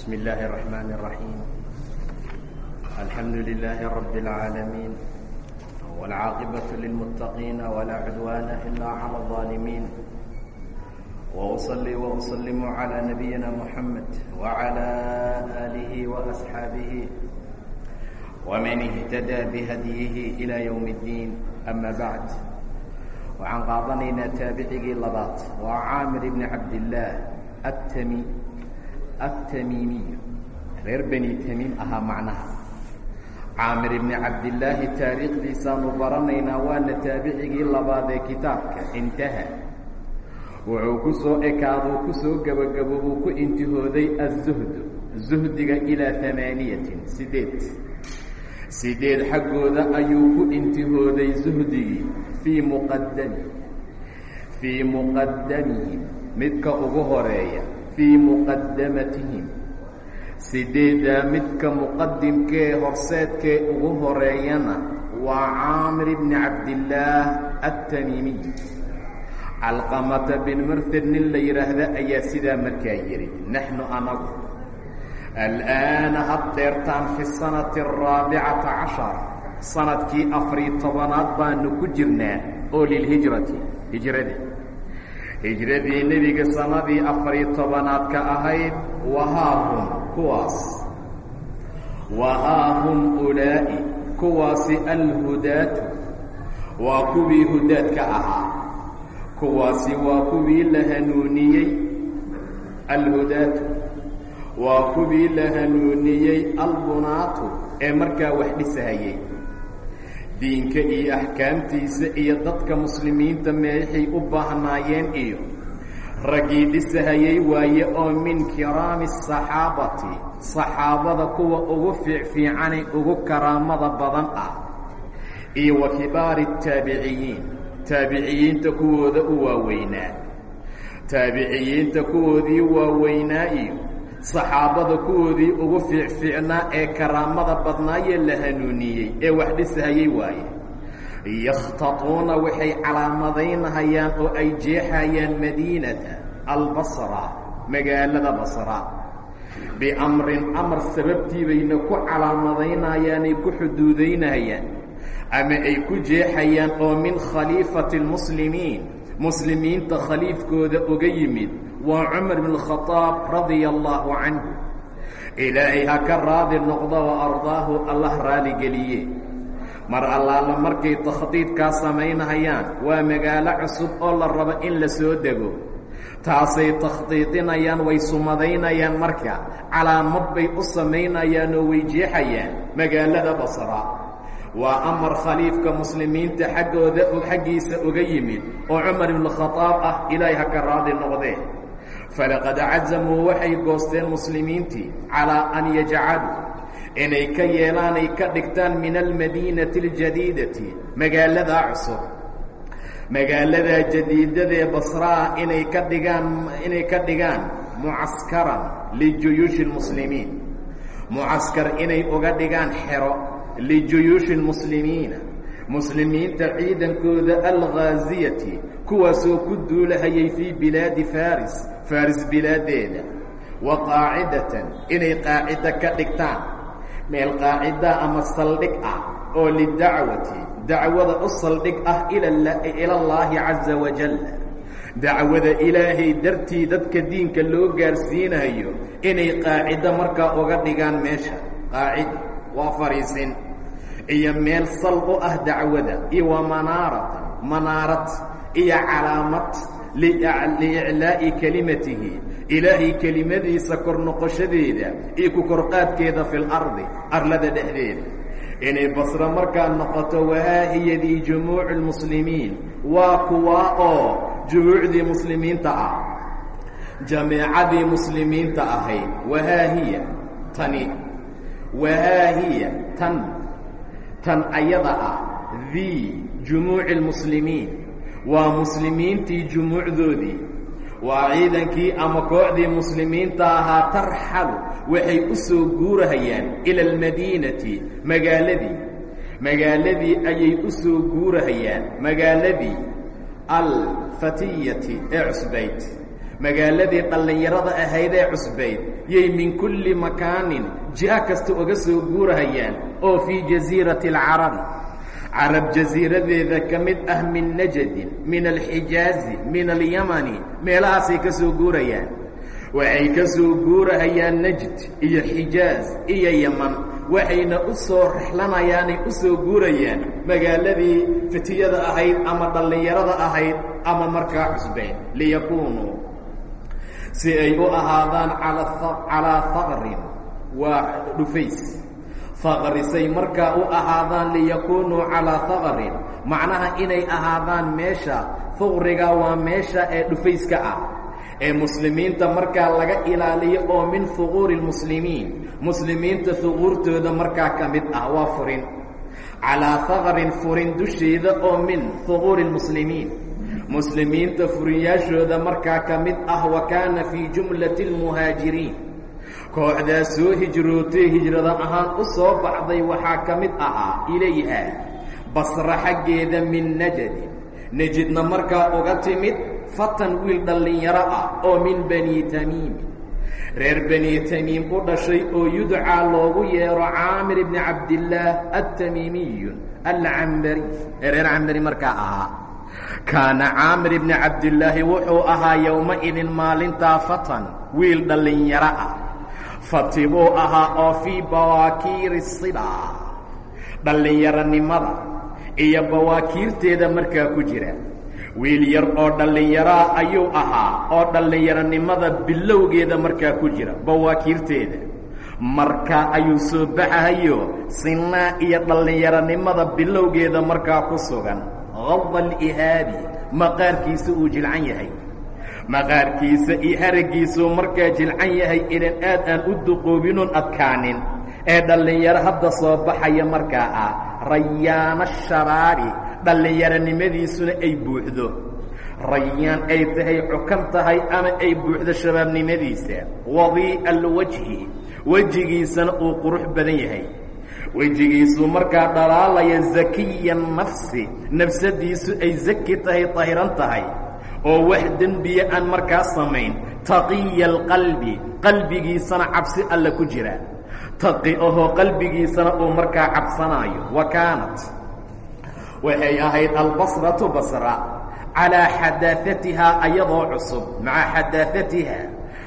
بسم الله الرحمن الرحيم الحمد لله رب العالمين والعاقبة للمتقين ولا عدوان إلا على الظالمين وأصلي وأسلم على نبينا محمد وعلى آله وأصحابه ومن اهتدى بهديه إلى يوم الدين أما بعد waxaan qaadanaynaa taabicigii labaad waa caamir ibni cabdillaah atami atamiimiy reer beni tamiim ahaa macnaha caamir ibni cabdillaahi taariikhdiisaanu baranaynaa waana taabicigii labaad ee kitaabka intaha wuxuu ku soo ekaaduu ku soo gebagaboobuu ku intihooday azuhdu zuhdiga ilaa amaaniyatin sideed sideed xaggooda ayuu ku intihooday zuhdigii fii muqadami fii muqadamihim midka ugu horreeya fii muqadamatihim sideeddaa midka muqadimkee horseedkee ugu horeeyana waa caamir bni cabdillaah atamiimiy calqamata bin murted nin la yidhaahda ayaa sidaa markaa yidhi naxnu anagu. Al'aana haddeertaan fi sanati araabicata cashar. Sanadkii afariy tobanaad baanu ku jirnaa oo lilhijrati hijradii hijradii nebiga sanadii afariy tobanaad ka ahayd wahaahum kuwaas. Wahaahum ulaa'i kuwaasi alhudaatu. Waa kuwii hudaadka ahaa. Kuwaasi waa kuwii la hanuuniyey alhudaatu. Waa kuwii la hanuuniyey albunaatu ee markaa wax dhisahayey diinka iyo axkaamtiisa iyo dadka muslimiinta meexay u baahnaayeen iyo raggii dhisahayey waaye oo min kiraami asaxaabati saxaabada kuwa ugu fiicfiicane ugu karaamada badan ah iyo wa kibaari taabiciyiin. Taabiciyiinta kuwooda u waaweynaa taabiciyiinta kuwoodii waaweynaa iyo saxaabada kuwoodii ugu fiicfiicnaa ee karaamada badnaayee la hanuuniyey ee wax dhisahayey waaye. Yakhtatuuna waxay calaamadaynahayaan oo ay jeexayaan madiinata albasra magaalada basra. Biamrin amar sababtii bayna ku calaamadaynayaanay ku xuduudaynahayaan ama ay ku jeexayaan oo min khaliifati lmuslimiin muslimiinta khaliifkooda uga yimid waa cumar bn khadaab radia allaahu canhu. Ilaahay ha ka raadi noqdo wa ardaahu allah raaligeliye mar allaala markay takhdiidkaa samaynahayaan waa magaalo cusub oo la rabo in la soo dego. Taasay takhdiidinayaan way sumadaynayaan marka calaamad bay u samaynayaan oo way jeexayaan. Magaalada basra waa amar khaliifka muslimiinta xaggooda xaggiisa uga yimid oo cumar ibnu khadaab ah ilaahay ha ka raadi noqdee. Falaqad cazamuu waxay goosteen muslimiintii calaa an yajcaluu inay ka yeelaanay ka dhigtaan min almadiinati اljadiidati magaaladaa cusub magaaladaa jadiidadee basraa inay ka dhigaan inay ka dhigaan mucaskaran lijuyuushi اlmuslimiin mucaskar inay uga dhigaan xero lijuyuushi اlmuslimiina muslimiinta ciidankooda alghaaziyati kuwaasoo ku duulahayay fii bilaadi faris faris bilaadeeda wa qaacidatan inay qaacida ka dhigtaan meel qaacida ama saldhig ah oo lidacwati dacwada u saldhig ah ilallaahi caza wajal dacwada ilaahay dartii dadka diinka loo gaarsiinayo inay qaacido markaa uga dhigaan meesha waa fariisin. Iyo meel sal u ah dacwada. Iyo wa manaaratan manaarad iyo calaamad liiclaa'i kelimatihi ilaahay kelimadiisa kor noqoshadeeda iyo ku korqaadkeeda fi lardi arlada dhexdeeda. Inay basro markaa noqoto wahaahiyadii jumuucu lmuslimiin waa kuwaa oo jumuucdii muslimiinta ah. Jamiicadii muslimiinta ahayd. Wahaahiya tani wahaahiya tan tan ayada ah dii jumuuci lmuslimiin waa muslimiintii jumuucdoodii waa ciidankii ama kooxdii muslimiinta ahaa tarxalu waxay u soo guurahayaan ila almadiinati magaaladii magaaladii ayay u soo guurahayaan magaaladii alfatiyati ee cusbayd magaaladii dhallinyarada ahaydee cusbayd yay min kulli makaanin jiha kasta uga soo guurahayaan oo fii jasiirati alcarabi carab jasiiradeeda ka mid ah min najadin min alxijaazi min alyamani meelahaasay ka soo guurayaan. Waxay ka soo guurahayaan najd iyo xijaaz iyo yaman waxayna u soo rexlanayaanay u soo guurayaan magaaladii fitiyada ahayd ama dhallinyarada ahayd ama markaa cusbeen liyakuunuu si ay u ahaadaan calaa haqrin waa dhufays. Haqrisay markaa u ahaadaan liyakuunuu calaa haqrin macnaha inay ahaadaan meesha huqriga waa meesha ee dhufayska ah. Ee muslimiinta markaa laga ilaaliyo oo min huquuri lmuslimiin muslimiinta huquurtooda markaa ka mid ah waa furin. Calaa haqrin furin dusheeda oo min huquuri lmuslimiin muslimiinta furinyaashooda markaa ka mid ah wa kaana fii jumlati lmuhaajiriin kooxdaa soo hijrootay hijrada ahaan u soo baxday waxaa ka mid ahaa ilayha basra xaggeeda min najadin nejidna markaa uga timid fatan wiil dhallinyaro ah oo min bani tamiimi reer bani tamiim u dhashay oo yudcaa loogu yeero caamir ibni cabdillaah altamiimiyu alcambari ee reer cambari markaa ahaa kaana caamir ibni cabdillaahi wuxuu ahaa yowma-idin maalintaa fatan wiil dhallinyaro ah. Fati buu ahaa oo fii bawaakiiri sida dhallinyaronimada iyo bawaakiirteeda markaa ku jira. Wiil yar oo dhallinyaraa ayuu ahaa oo dhallinyaronimada bilowgeeda markaa ku jira bawaakiirteeda. Markaa ayuu soo baxahayo sinaa iyo dhallinyaronimada bilowgeeda markaa ku sugan qada alihaabi maqaarkiisa uu jilcan yahay maqaarkiisa iyo haraggiisuu markaa jilcan yahay inan aad aan u duqoobinoon adkaanin ee dhallinyaro hadda soo baxaya markaa ah rayaana shabaari dhallinyaronimadiisuna ay buuxdo rayaan ay tahay cukan tahay ama ay buuxdo shabaabnimadiisa wadii'a alwajhi wejigiisana uu qurux badan yahay wejigiisuu markaa dhalaalaya zakiya nafsi. Nafsadiisu ay zaki tahay tahiran tahay. Oo wax dembiya aan markaa samayn. Taqiya alqalbi qalbigiisana cabsi alla ku jira. Taqi ahoo qalbigiisana uu markaa cabsanaayo. Wa kaanat. Waxay ahayd albasratu basra. Calaa xadaafatihaa ayadoo cusub. Maca xadaafatiha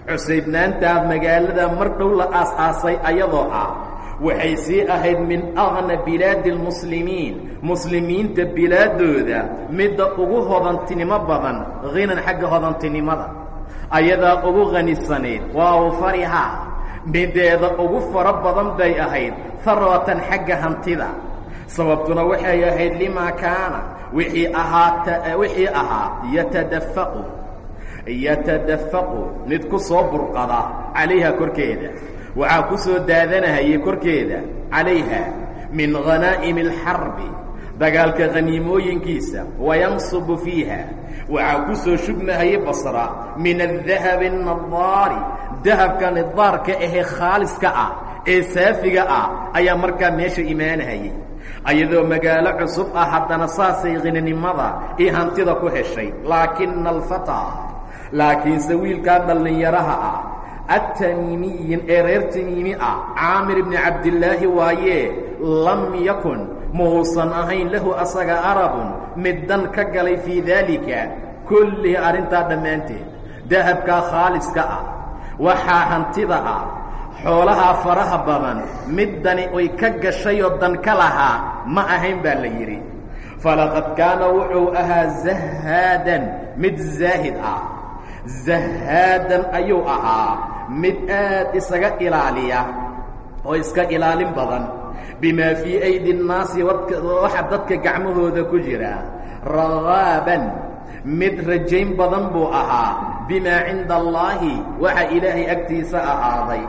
cusaybnaantaa magaalada mar dhow la aas-aasay ayadoo ah waxay sii ahayd min agna bilaadi almuslimiin. Muslimiinta bilaadooda midda ugu hodantinimo badan hinan xagga hodantinimada. Ayadaa ugu khanisaneyd waa awfarihaa mideeda ugu fara badan bay ahayd harwatan xagga hantida. Sababtuna waxay ahayd limaa kaana wixii ahaa wixii ahaa yatadafaqu yatadafaqu mid ku soo burqada calayha korkeeda waxaa ku soo daadanahayay korkeeda calayha min khanaa'imi alxarbi dagaalka khaniimooyinkiisa wayansubu fiiha. Waxaa ku soo shubmahayay basra min adahabi annadaari dahabka nidaarka ahee khaaliska ah ee saafiga ah ayaa markaa meesha imaanahayay ayadoo magaalo cusub ah haddana saasay khinanimada iyo hantida ku heshay laakina alfataa laakiinse wiilkaa dhallinyaraha ah atamiimiyin ee reer tamiimi ah caamir ibni cabdillaahi waayee lam yakun muusan ahayn lahu asaga arabun middan ka galay fii daalika kullihi arrintaa dhammaanteed dahabkaa khaaliska ah waxaa hantida ah xoolahaa faraha badan middani oy ka gashayoo dan ka lahaa ma ahayn baa la yidhi falaqad kaana wuxuu ahaa zahaadan mid zaahid ah zahaadan ayuu ahaa mid aad isaga ilaaliya oo iska ilaalin badan bimaa fii aydi nnaasi waxa dadka gacmahooda ku jira ragaaban mid rajayn badan buu ahaa bimaa cinda allaahi waxa ilaahay agtiisa ahaaday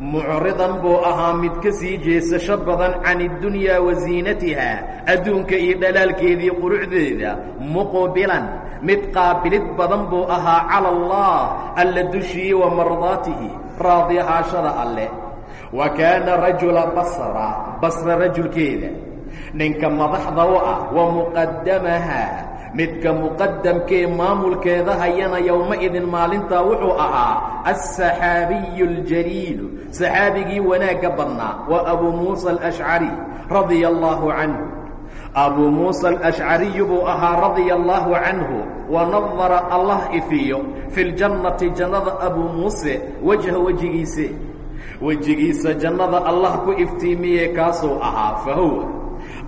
mucridan buu ahaa mid ka sii jeesasho badan can اddunyaa wa ziinatiha adduunka iyo dhalaalkeedii qurucdeeda muqbilan. Mid qaabilid badan buu ahaa cala allah alla dushiyi wa mardaatihi raadi ahaashada alleh wa kaana rajula basra basra rajulkeeda. Ninka madaxda u ah wa muqadamaha midka muqadamkee maamulkeeda hayana yowma-idin maalintaa wuxuu ahaa alsaxaabiyu اljaliilu saxaabigii wanaagga badnaa waa abuu muusa alashcari radia allaahu canhu. Abuu muusa alashcariyu buu ahaa radia allaahu canhu wanadara allah ifiyo fi ljannati jannada abuu muuse wajha wejigiise. Wejigiisa jannada allah ku iftiimiye kaasuu ahaa fahuwa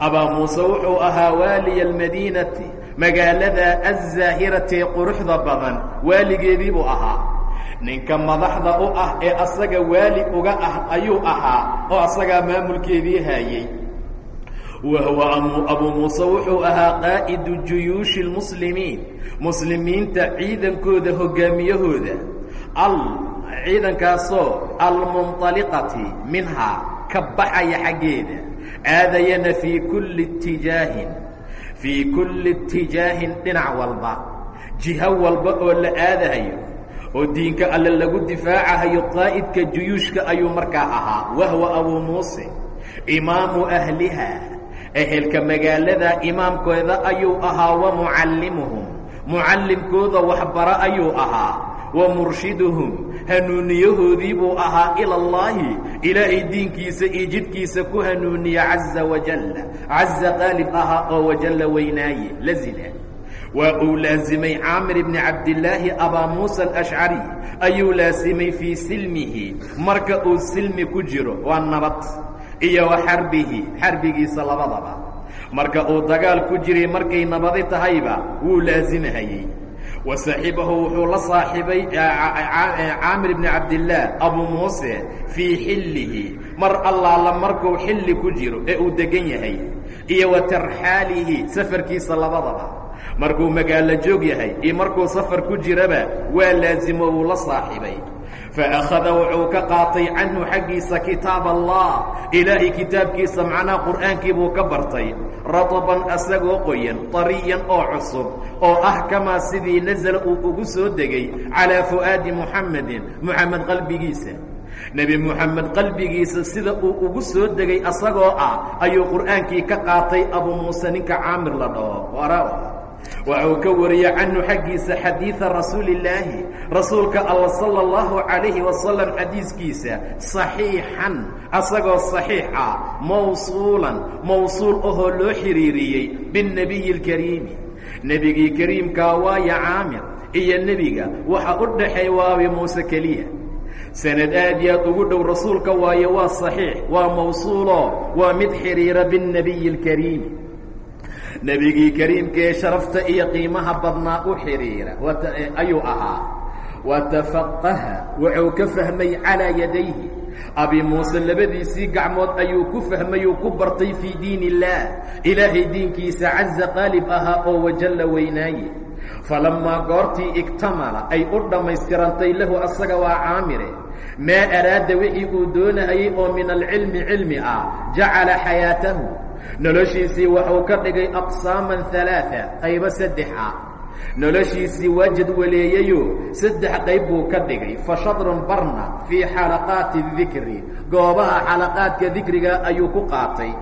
abaa muuse wuxuu ahaa waaliya almadiinati magaalada azaahirati quruxda badan waaligeedii buu ahaa. Ninka madaxda u ah ee asaga waali uga ah ayuu ahaa oo asagaa maamulkeedii haayey. Wahuwa abuu muuse wuxuu ahaa qaa'idu juyuushi lmuslimiin muslimiinta ciidankooda hogaamiyahooda. Al ciidankaasoo almunطaliqati minhaa ka baxaya xaggeeda aadayana fii kulli itijaahin fii kulli itijaahin dhinac walba. Jiho walba oo la aadahayo oo diinka alle lagu difaacahayo qaa'idka juyuushka ayuu markaa ahaa. Wahwa abuu muuse imaamu ahliha. Ehelka magaalada imaamkooda ayuu ahaa wa mucallimuhum. Mucallimkooda waxbaro ayuu ahaa. Wa murshiduhum hanuuniyahoodii buu ahaa ila allaahi ilaahay diinkiisa iyo jidhkiisa ku hanuuniya caza wajalla caza qaalib ahaa oo wajalla weynaaye. Lazila waa uu laasimay caamir ibni cabdillaahi abaa muusa alashcari ayuu laasimay fii silmihi. Marka uu silmi ku jiro waa nabad. Iyo wa xarbihi. Xarbigiisa labadaba. Marka uu dagaal ku jiray markay nabadi tahayba wuu laasimahayey wa saaxibahu wuxuu la saaxibay caamir ibni cabdillaah abuu muuse fii xillihi mar allaala markuu xilli ku jiro ee uu degan yahay iyo wa tarxaalihi safarkiisa labadaba markuu magaalo joog yahay iyo markuu safar ku jiraba waa laasimo wuu la saaxibay faakhada wuxuu ka qaatay canhu xaggiisa kitaab allah ilaahay kitaabkiisa macnaha qur'aankii buu ka bartay rataban asagoo qoyan tariyan oo cusub oo ah kamaa sidii nasala uu ugu soo degay calaa fu'aadi muxamedin muxamed qalbigiisa nebi moxamed qalbigiisa sida uu ugu soo degay asagoo ah ayuu qur'aankii ka qaatay abuu muuse ninka caamir la dhaho waxuu ka wariyey canhu xaggiisa xadiida rasuuli illaahi rasuulka alla sala allahu calayhi wasalam xadiiskiisa saxiixan asagoo saxiix ah mawsuulan mawsuul ahoo loo xiriiriyey binnebiyi alkariimi nebigii kariimkaa waaya caamir iyo nebiga waxa u dhaxeey waabi muuse keliya. Sanad aad iyo aad ugu dhow rasuulka waaye waa saxiix waa mawsuulo waa mid xidhiira binnebiyi alkariimi nebigii kariimka ee sharafta iyo qiimaha badnaa u xidhiira ayuu ahaa. Watafaqaha wuxuu ka fahmay calaa yadayhi. Abi muuse labadiisii gacmood ayuu ku fahmay uu ku bartay fii diin illaah ilaahay diinkiisa caza qaalib ahaa oo wajalla weynaaye. Falammaa goortii igtamala ay u dhammaystirantay lahu asaga waa caamire. Maa araada wixii uu doonahayey oo min alcilmi cilmi ah jacala xayaatahu noloshiisii waxuu ka dhigay aqsaaman alaaa qaybo saddex ah. Noloshiisii waa jadwaleeyeyo saddex qayb buu ka dhigay. Fa shadrun barna fii xalaqaati dikri goobaha xalaqaadka dikriga ayuu ku qaatay.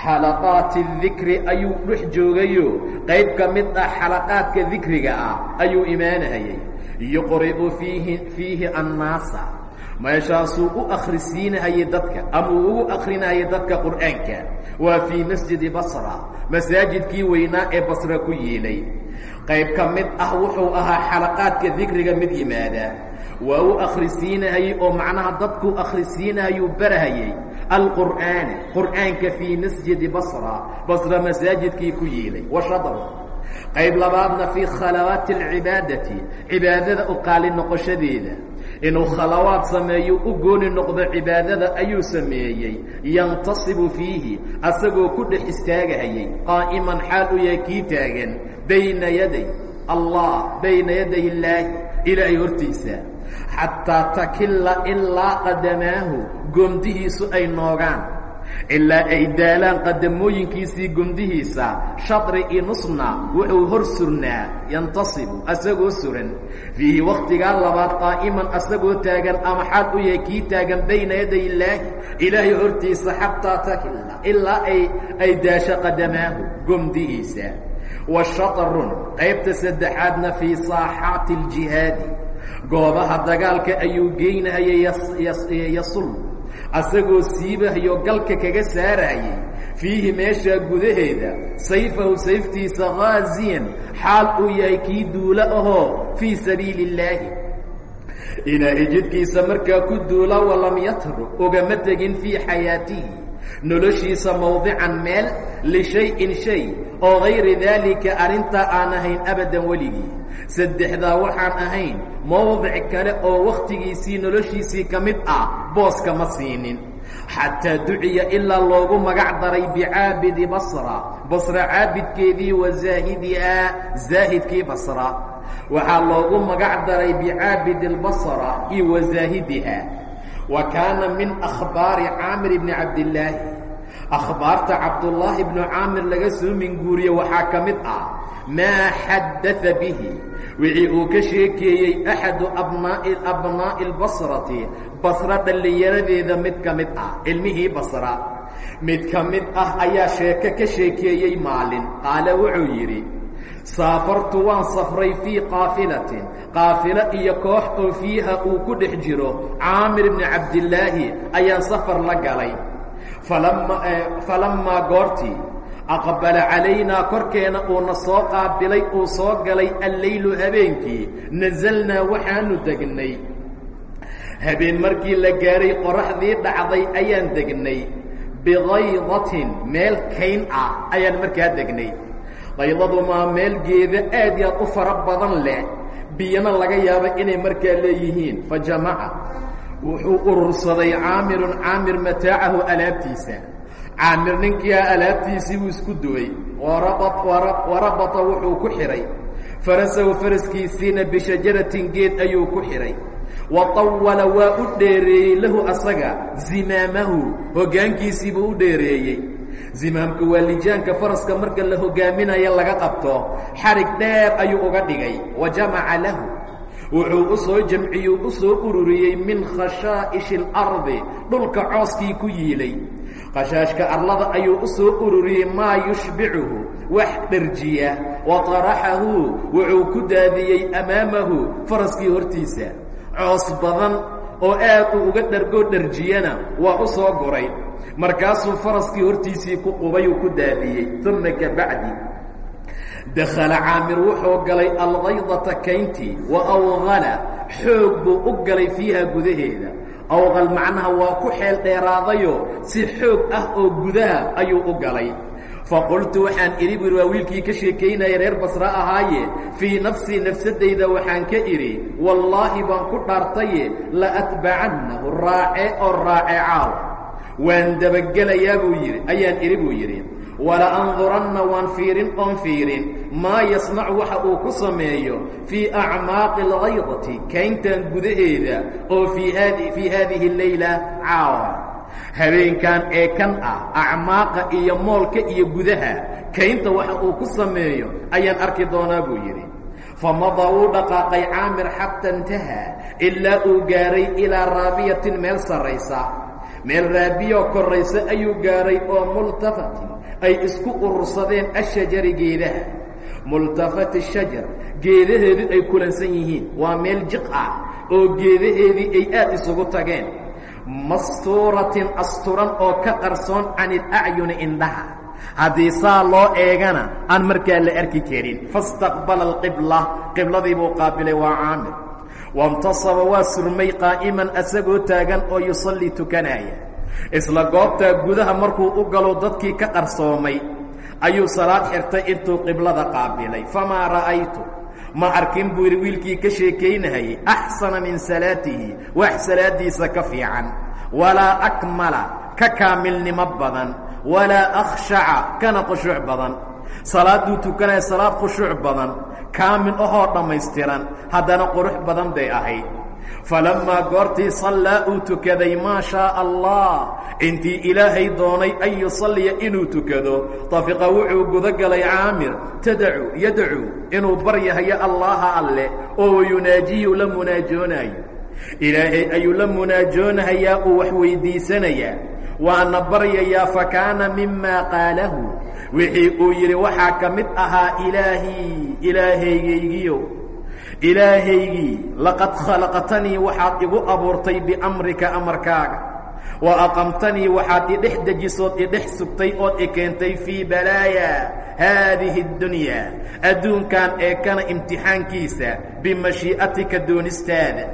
Xalaqaati dikri ayuu dhex joogayo qayb ka mid ah xalaqaadka dikriga ah ayuu imaanahayey yuqri'u fiihi fiihi annaasa meeshaasuu u akhrisiinahayey dadka ama uu ugu akrinahayay dadka qur'aanka waa fii masjidi basra masaajidkii weynaa ee basra ku yiilay. Qayb ka mid ah wuxuu ahaa xalaqaadka dikriga mid yimaada. Waa u akhrisiinahayey oo macnaha dadku akhrisiinahayuu barahayey alqur'aana qur'aanka fii masjidi basra basra masaajidkii ku yiilay. Washadr qayb labaadna fii khalawaati alcibaadati cibaadada u qaali noqoshadeeda inuu khalawaad sameeyo u gooni noqdo cibaadada ayuu sameeyey. Yantasibu fiihi asagoo ku dhex istaagahayey qaa'iman xaal u yahay kii taagan. Bayna yaday allah bayna yaday illaahi ilaahay hortiisa xataa takilla ilaa qadamaahu goomdihiisu ay noogaan ilaa ay daalaan qadamooyinkiisii gomdihiisa shadri i nusna wuxuu hor surnaa yantasibu asagoo suran. Fiihi wakhtigaa labaad qaa'iman asagoo taagan ama xaal u yahay kii taagan bayna yaday illaahi. Ilaahay hortiisa xataa takilla ilaa ay ay daasho qadamaahu gomdihiisa wa shatrun qaybta saddexaadna fii saaxaati aljihaadi. Goobaha dagaalka ayuu geynahayay yasul asagoo siibahayo galka kaga saarayay fiihi meeshaa gudaheeda sayfahu sayftiisa ghaasiyan xaal uu yahay kii duulo ahoo fii sabiili illaahi ilaahay jidkiisa markaa ku duula walam yatruk ogama tegin fii xayaatihi noloshiisa mawdican meel lishay-in shay oo gayri daalika arrintaa aan ahayn abadan weligii. Saddexdaa waxaan ahayn mowdic kale oo wakhtigiisii noloshiisii ka mid ah booska ma siinin. Xataa duciya ilaa loogu magac daray bicaabidi basra. Basra caabidkeedii wa zaahidihaa zaahidkii basra. Waxaa loogu magac daray bicaabidi اlbasra iyo wa zaahidiha. Wa kaana min akhbaari caamir bni cabdillaahi akhbaarta cabdullaahi bnu caamir laga soo minguuriye waxaa ka mid ah maa xaddaa bihi? Wixii uu ka sheekeeyey axadu abnaa'i abnaa'i اlbasrati basra dhallinyaradeeda mid ka mid ah ilmihii basra. Mid ka mid ah ayaa sheeko ka sheekeeyey maalin. Qaale wuxuu yidhi saafartu waan safray fii qaafilatin. Qaafilo iyo koox oo fiiha uu ku dhex jiro caamir bni cabdillaahi ayaan safar la galay falammaa goortii aqbala calaynaa korkeena uuna soo qaabilay uu soo galay alleylu habeenkii nasalnaa waxaanu degnay. Habeen markii la gaahay qoraxdii dhacday ayaan degnay. Bikaydatin meel kayn ah ayaan markaa degnay. Qaydadu maa meel geeda aad iyo aad u fara badan leh. Biyana laga yaaba inay markaa leeyihiin. Fa jamaca wuxuu urursaday caamirun caamir mataacahu alaabtiisa. Caamir ninkiia alaabtiisii buu isku duway warabata wuxuu ku xidhay farasahu faraskiisiina bishajaratin geed ayuu ku xidhay wa طawala waa u dheereeyey lahu asaga zimaamahu. Hoggaankiisiibuu u dheereeyey. Zimaamka waa lijaanka faraska marka la hogaaminayo laga qabto xarig dheer ayuu uga dhigay. Wa jamaca lahu wuxuu u soo jamciyuu soo ururiyey min khashaa'ishi اlardi dhulka cooskii ku yiilay. Khashaashka arlada ayuu u soo ururiyey maa yushbicuhu? Wax dherjiya wa طaraxahu wuxuu ku daadiyey amaamahu faraskii hortiisa. Coos badan oo aad uu uga dhargoo dharjiyana waa u soo guray. Markaasuu faraskii hortiisii ku qubay uu ku daadiyey. Uma kabacdi dakhala caamir wuxuu galay alkaydata kayntii wa awqala xoog buu u galay fiiha gudaheeda awqal macnaha waa ku xeel dheeraadayo si xoog ah oo gudaha ayuu u galay faqultu waxaan idhi buhi waa wiilkii ka sheekaynaya reer basra ahaaye fii nafsii nafsadayda waxaan ka idhi wallaahi baan ku dhaartaye la atbacannahu raace oo raace caaw waan dabagelayaa buu yidhi ayaan idhi buu yidhi wala anduranna waan fiirin oon fiirin. Maa yasnacu waxa uu ku sameeyo fii acmaaqi alkaydati kayntan gudaheeda oo fii haadihi leyla caawa. Habeenkan ee kan ah acmaaqa iyo moolka iyo gudaha kaynta waxa uu ku sameeyo ayaan arki doonaa buu yidhi. Famada wuu dhaqaaqay caamir xata intahaa ilaa uu gaaray ilaa raabiyatin meel sarraysa. Meel raabiyoo korraysa ayuu gaaray oo multafatin ay isku urursadeen ashajari geedaha multafati shajar geedaheedu ay kulansan yihiin. Waa meel jiq ah oo geedaheedii ay aad isugu tageen. Mastuuratin asturan oo ka qarsoon can ilacyuni indhaha. Haddii saa loo eegana aan markaa la arki karin. Faاstaqbala alqibla qibladii buu qaabilay waa caamir. Waاntasaba waa surmay qaa'iman asagoo taagan oo yusallii tukanaaya isla goobtaa gudaha markuu u galo dadkii ka qarsoomay ayuu salaad xirtay intuu qiblada qaabilay. Famaa ra'aytu ma arkin buu yidhi wiilkii ka sheekaynahayey axsana min salaatihi wax salaadiisa ka fiican. Walaa akmala ka kaamilnimo badan. Walaa akhshaca kana khushuuc badan. Salaadduu tukanaya salaad khushuuc badan. Kaamil ahoo dhammaystiran haddana qurux badan bay ahayd falammaa goortii sallaa uu tukaday maa shaaa allah intii ilaahay doonay an yusalliya inuu tukado. Tafiqa wuxuu guda galay caamir tadacu yadcuu inuu baryahayo allaha alleh oo yunaajiyu la munaajoonaayo. Ilaahay ayuu la munaajoonahayaa uu wax weyddiisanayaa waana baryayaa fakaana mimaa qaalahu. Wixii uu yidhi waxaa ka mid ahaa ilaahii ilaahaygaygiyo ilaahaygii laqad khalaqtanii waxaad igu abuurtay biamrika amarkaaga. Wa aqamtanii waxaad idhex dejisood idhex sugtay ood i keentay fii balaaya haadihi اddunyaa adduunkan ee kana imtixaankiisa bimashii'atika doonistaada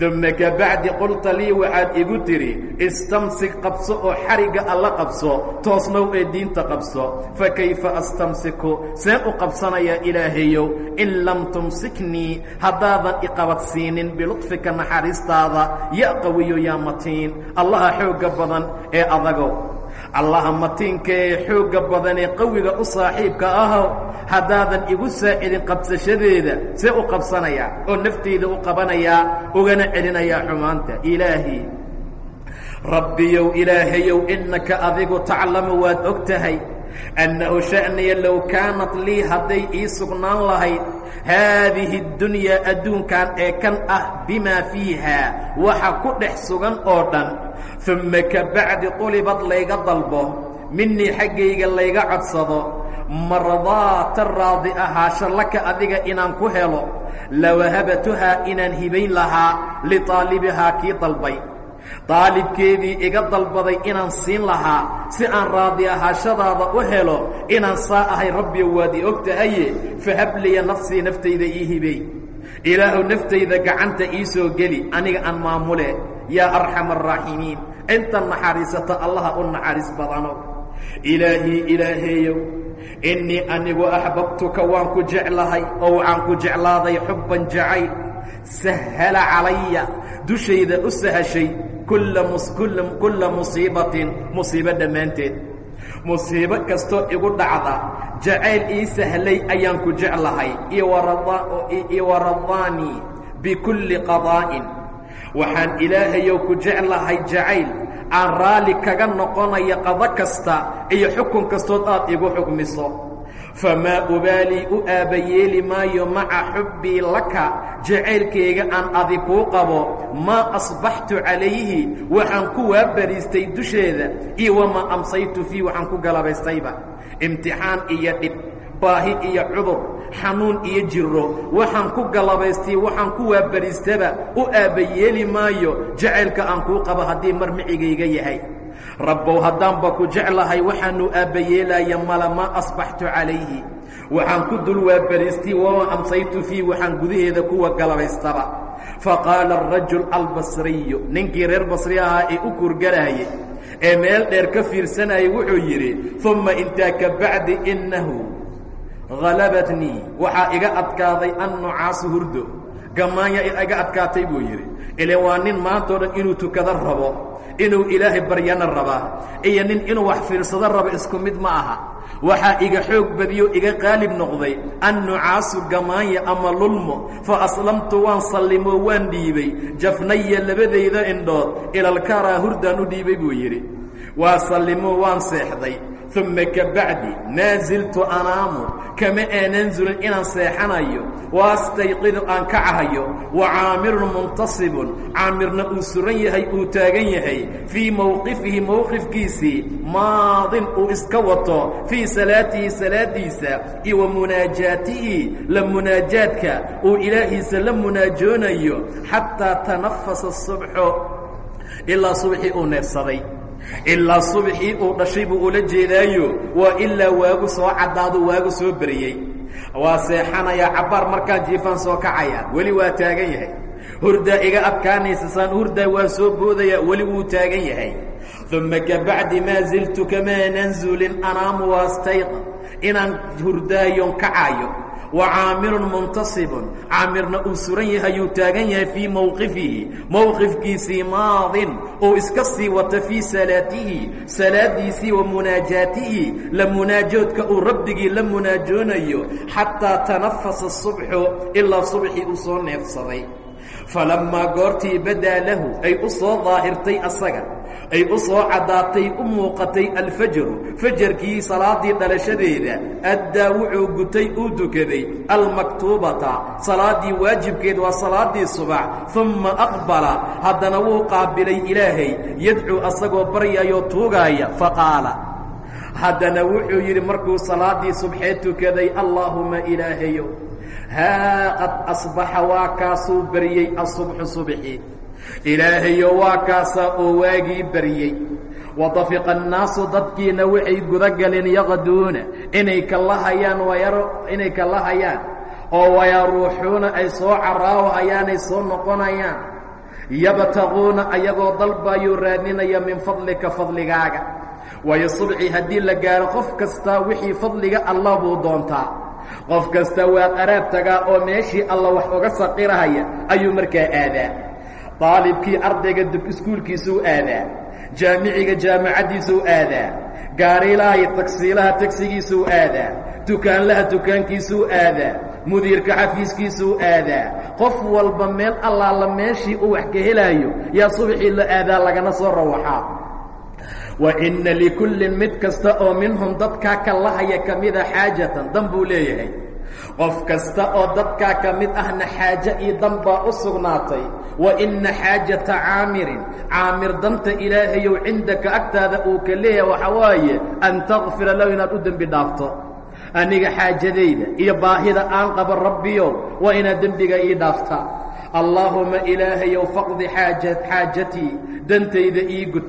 uma kabacdi qulta lii waxaad igu tidhi istamsik qabso oo xarigga alla qabso toosnow ee diinta qabso. Fakayfa astamsiku? Seen u qabsanayaa ilaahayow in lam tumsiknii haddaadan iqabadsiinin biludfika naxariistaada ya qawiyo yaa matiin allaha xoogga badan ee adagow allaha matiinka ee xoogga badan ee qawiga u saaxiibka ahow haddaadan igu saacidin qabsashadeeda see u qabsanayaa oo nafteyda u qabanayaa ugana celinayaa xumaanta. Ilaahi rabbiyow ilaahayow innaka adigu taclamu waad og tahay annahu sha'niya low kaanat lii hadday ii sugnaan lahayd haadihi اddunyaa adduunkan ee kan ah bimaa fiiha waxa ku dhex sugan oo dhan uma ka bacdi qulibad layga dalbo minii xaggayga layga codsado mardaata raadi ahaasho laka adiga inaan ku helo lawahabatuhaa inaan hibayn lahaa liطaalibihaa kii dalbay. Daalibkeedii iga dalbaday inaan siin lahaa si aan raadi ahaashadaada u helo inaan saa ahay rabbiyo waad i og tahaye fahabliya nafsii naftayda ii hibey ilaahu naftayda gacanta ii soo geli aniga aan maamule yaa arxam araaximiin inta naxariisata allaha u naxariis badano. Ilaahii ilaaheeyow innii anigu axbabtuka waan ku jeclahay oo waxaan ku jeclaaday xubban jacayl. Sahala calaya dushayda u sahashay kulla musiibatin musiibo dhammaanteed. Musiibo kastoo igu dhacda jacayl ii sahlay ayaan ku jeclahay. Iyo waradaanii bikulli qadaa'in waxaan ilaahayow ku jeclahay jacayl. Aan raalli kaga noqonaya qado kasta iyo xukun kastood aad igu xukmiso. Famaa ubaalii u aabbayeeli maayo maca xubbii laka. Jacaylkayga aan adi kuu qabo maa asbaxtu calayhi? Waxaan ku waabariistay dusheeda iyo wamaa amsaytu fii? Waxaan ku galabaystayba. Imtixaan iyo dhib baahi iyo cudur xanuun iyo jiro waxaan ku galabaystay waxaan ku waabariistaba u aabbayeeli maayo jacaylka aan kuu qabo haddii mar micigayga yahay. Rabbow haddaanba ku jeclahay waxaanu mala maa asbaxtu calayhi. Waxaan ku dul waabariistay wama amsaytu fii waxaan gudaheeda kuwa galabaystaba faqaala arajul albasriyu ninkii reer basri ahaa ee u kurgaraayey ee meel dheer ka fiirsanayay wuxuu yidhi umma intaa ka bacdi innahu halabatnii waxaa iga adkaaday annucaasu hurdo gamaanya iga adkaatay buu yidhi ilen waa nin maantao dhan inuu tukado rabo inuu ilaahay baryana rabaa iyo nin inuu wax fiirsado rabo isku mid ma aha waxaa iga xoog badiyo iga qaalib noqday annucaasu gamaanya ama lulmo fa aslamtu waan sallimoo waan dhiibay jafnaya labadayda indhood ilalkaraa hurdaan u dhiibay buu yidhi waa sallimoo waan seexday uma ka bacdi maa ziltu anaamu kama aanan zulin inaan seexanayo waastayqidu aan kacahayo wa caamirun muntasibun caamirna uu suran yahay uu taagan yahay fii mowqifihi mowqifkiisii maadin uu iska wato fii salaatihi salaadiisa iyo wa munaajaatihi la munaajaadka uu ilaahiisa la munaajoonayo xataa tanafasa subxu ilaa subxii uu neefsaday ilaa subxii uu dhashay buu ula jeedaayo waa ilaa waagu soo caddaado waagu soo beriyey waa seexanayaa cabbaar markaan jiifaan soo kacaya weli waa taagan yahay. Hurdaa iga adkaanaysa saan hurdaa waa soo boodaya weli wuu taagan yahay. Uma ka bacdi maa ziltu kamaanan zulin anaamu waastayqa inaan hurdaayon kacaayo wa caamirun muntasibun. Caamirna uu suran yahayuu taagan yahay fii mowqifihi mowqifkiisii maadin uu iska sii wato fii salaatihi salaadiisii wa munaajaatihi la munaajoodka uu rabbigii la munaajoonayo xataa tanafasa subxu ilaa subxii uu soo neefsaday falammaa goortii badaa lahu ay u soo daahirtay asaga ay u soo caddaatay u muuqatay alfajaru fajarkii salaadii dhalashadeeda addaa wuxuu gutay uu dukaday almaktuubata salaaddii waajibkeed waa salaaddii subax umma aqbala haddana wuu qaabilay ilaahay yadcuu asagoo baryayoo tuugaaya faqaala haddana wuxuu yidhi markuu salaadii subxeed tukaday allaahuma ilaahayo haa qad asbaxa waa kaasuu baryey asubxu subxi ilaahayo waa kaasaa oo waagii baryey. Wadafiqa annaasu dadkiina waxay guda galeen yaqduuna inay kalahayaan inay kalahayaan oo wayaruuxuuna ay soo caraawahayaanay soo noqonayaan. Yabtaquuna ayagoo dalbaayuu raadinaya min fadlika fadligaaga. Waayo subxi haddii la gaaro qof kastaa wixii fadliga allah buu doontaa qof kasta waa qaraab tagaa oo meeshii alla wax uga saqirahaya ayuu markaa aadaa. Daalibkii ardayga iskuulkiisuu aadaa. Jaamiciga jaamacaddiisuu aadaa. Gaariilaha iyo tagsiilaha tagsigiisuu aadaa. Dukaanlaha dukaankiisuu aadaa. Mudiirka xafiiskiisuu aadaa. Qof walba meel allaala meeshii uu wax ka helaayo yaa subaxii la aadaa lagana soo rawaxaa wa inna likullin mid kasta oo minhum dadkaa ka lahaya ka mida xaajatan dan buu leeyahay. Qof kasta oo dadkaa ka mid ahna xaaje iyo dan baa u sugnaatay. Wa inna xaajata caamirin caamir danta ilaahayow cindaka agtaada uu ka leeyahay waxaa waaye an takfira lahu inaad u dembi dhaafto. Aniga xaajadayda iyo baahida aan qabo rabbiyow waa inaad dembiga ii dhaafta. Allaahuma ilaahayow faqdi xaaja xaajatii dantayda ii gud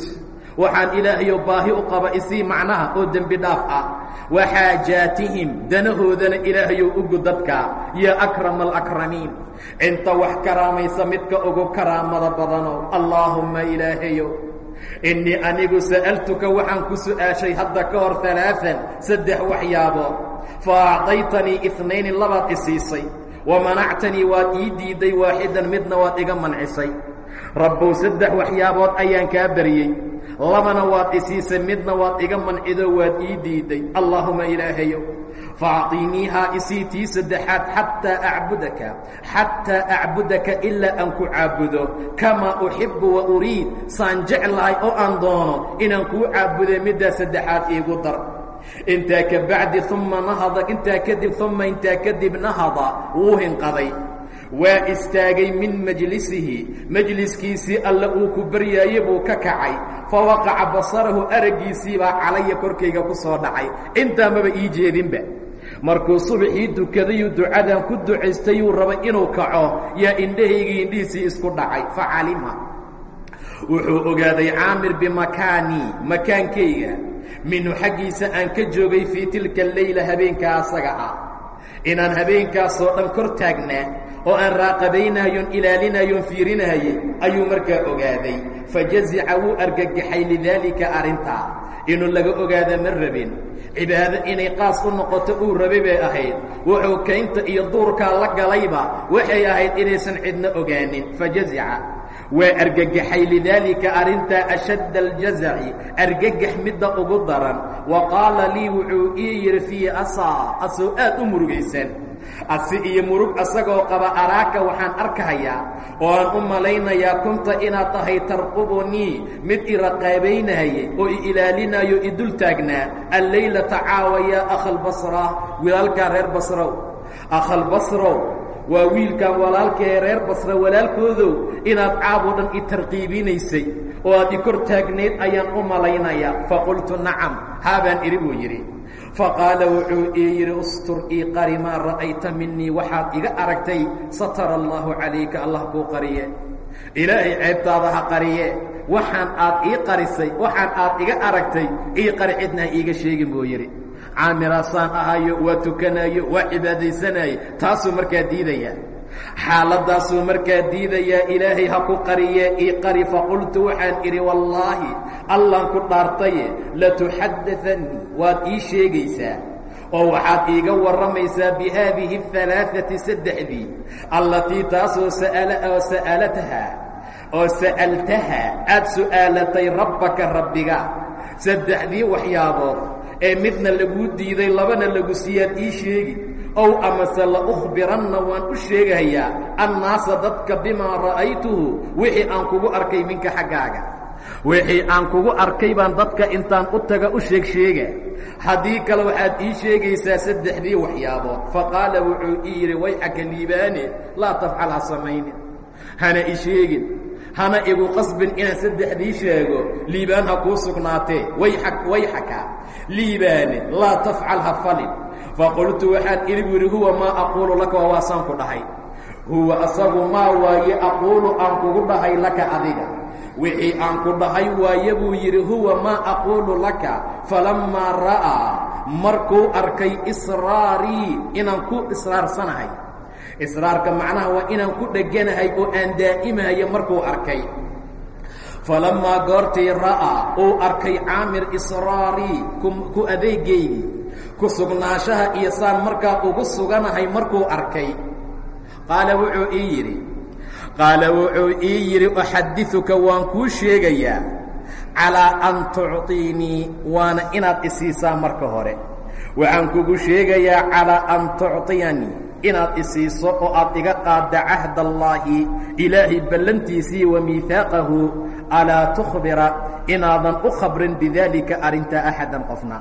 waxaan ilaahayow baahi u qaba isii macnaha oo dembi dhaaf ah. Wa xaajaatihim danahoodana ilaahayow ugu dadka. Yaa akrama alakramiin inta wax karaamaysa midka ugu karaamada badanow allaahumma ilaahayow innii anigu sa'altuka waxaan ku su'aashay hadda ka hor alaaan saddex waxyaabood fa acdaytanii inayni labaad isiisay wa manactanii waad ii diidday waaxidan midna waad iga mancisay rabbow saddex waxyaabood ayaan kaa baryey. Labana waad isiisay midna waad iga mancido waad ii diidday allaahuma ilaahayow faacطiniihaa isii tii saddexaad xataa acbudaka xataa acbudaka ilaa aan ku caabudo. Kamaa uxibu wa uriid saan jeclahay oo aan doono inaan kuu caabude middaa saddexaad iigu dar. Intaa ka bacdi uma nahada intaa kadib uma intaa kadib nahada wuu hinqaday waa istaagay min majlisihi. Majliskiisii alle uu ku baryaayey buu ka kacay. Fa waqaca basarahu araggiisiibaa calaya korkayga ku soo dhacay. Intaa maba ii jeedinba. Markuu subaxii dukadayuu ducadan ku ducaystayuu rabay inuu kaco. Yaa indhahaygii indhihiisii isku dhacay. Fa calima. Wuxuu ogaaday caamir bimakaanii makaankayga. Minhu xaggiisa aan ka joogay fii tilka leyla habeenkaa asaga ah. Inaan habeenkaasoo dhan kor taagnaa oo aan raaqabaynahayoon ilaalinahayoon fiirinahayay ayuu markaa ogaaday. Fajazica wuu argagaxay lidaalika arrintaa inuu laga ogaada ma rabin. Cibaado inay qaas u noqoto uu rabay bay ahayd. Wuxuu kaynta iyo duurkaa la galayba waxay ahayd inaysan cidna ogaanin. Fajazica waa argagaxay lidaalika arrintaa ashadda aljazaci. Argagax midda ugu daran. Wa qaala lii wuxuu ii yidhi fii asaa. Asoo aad u murugaysan asi iyo murug asagoo qaba araaka waxaan arkahayaa oo aan u malaynayaa kunta inaad tahay tarqubunii mid iraqaabaynahayay oo i ilaalinayo i dul taagnaa. Allaylata caawa yaa akhalbasra walaalkaa reer basrow. Akhalbasrow waa wiilkan walaalkaee reer basra walaalkoodow inaad caaboo dhan i tarqiibinaysay oo aad i kor taagnayd ayaan u malaynayaa. Faqultu nacam haabaan idhi buu yidhi faqaala wuxuu ii yidhi ustur ii qari maa ra'ayta minii waxaad iga aragtay satara allaahu calayka allah kuu qariye ilaahay ceebtaada ha qariye waxaan aad ii qarisay waxaan aad iga aragtay ii qari cidna ha iiga sheegin buu yidhi caamiraasaan ahayo waa tukanayo waa cibaadaysanayo taasuu markaa diidaya xaaladdaasuu markaa diidayaa ilaahay ha ku qariye ii qari faqultu waxaan idhi wallaahi allaan ku dhaartaye latuxaddaanii waad ii sheegaysaa oo waxaad iiga warramaysaa bi haadihi alaaati saddexdii allatii taasoo oo sa'alataha oo sa'altaha aad su'aalatay rabbaka rabbiga saddexdii waxyaabood ee midna laguu diiday labana lagu siiyaad ii sheegi ow amase la ukhbiranna waan u sheegayaa annaasa dadka bimaa ra'aytuhu wixii aan kugu arkay minka xaggaaga. Wixii aan kugu arkay baan dadka intaan u taga u sheeg sheega. Haddii kale waxaad ii sheegaysaa saddexdii waxyaabood faqaala wuxuu ii yidhi wayxaka liibaane laa tafcal ha samaynin. Hana i sheegin. Hana igu qasbin inaan saddexdii sheego liibaan ha kuu sugnaatee. Way way xakaa. Liibaane laa tafcal ha falin faqultu waxaan idhi bu yidhi huwa maa aquulu laka waa waasaan ku dhahay huwa asagu maa waaye aquulu aan kugu dhahay laka adiga wixii aan ku dhahay waaye buu yidhi huwa maa aquulu laka falammaa ra'aa markuu arkay israarii inaan ku israarsanahay israarka macnaha waa inaan ku dheganahay oo aan daa'imahayo markuu arkay falammaa goortii ra'aa uu arkay caamir israarii ku adeegaygii ku sugnaanshaha iyo saan markaa ugu suganahay markuu arkay. Qaala wuxuu ii yidhi qaala wuxuu ii yidhi axadiuka waan kuu sheegayaa calaa an tucطiinii waana inaad isiisaa marka hore. Waxaan kugu sheegayaa calaa an tucطiyanii inaad isiiso oo aad iga qaada cahd allaahi ilaahay ballantiisii wa miihaaqahu alaa tukhbira inaadan u khabrin bidaalika arrintaa axadan qofna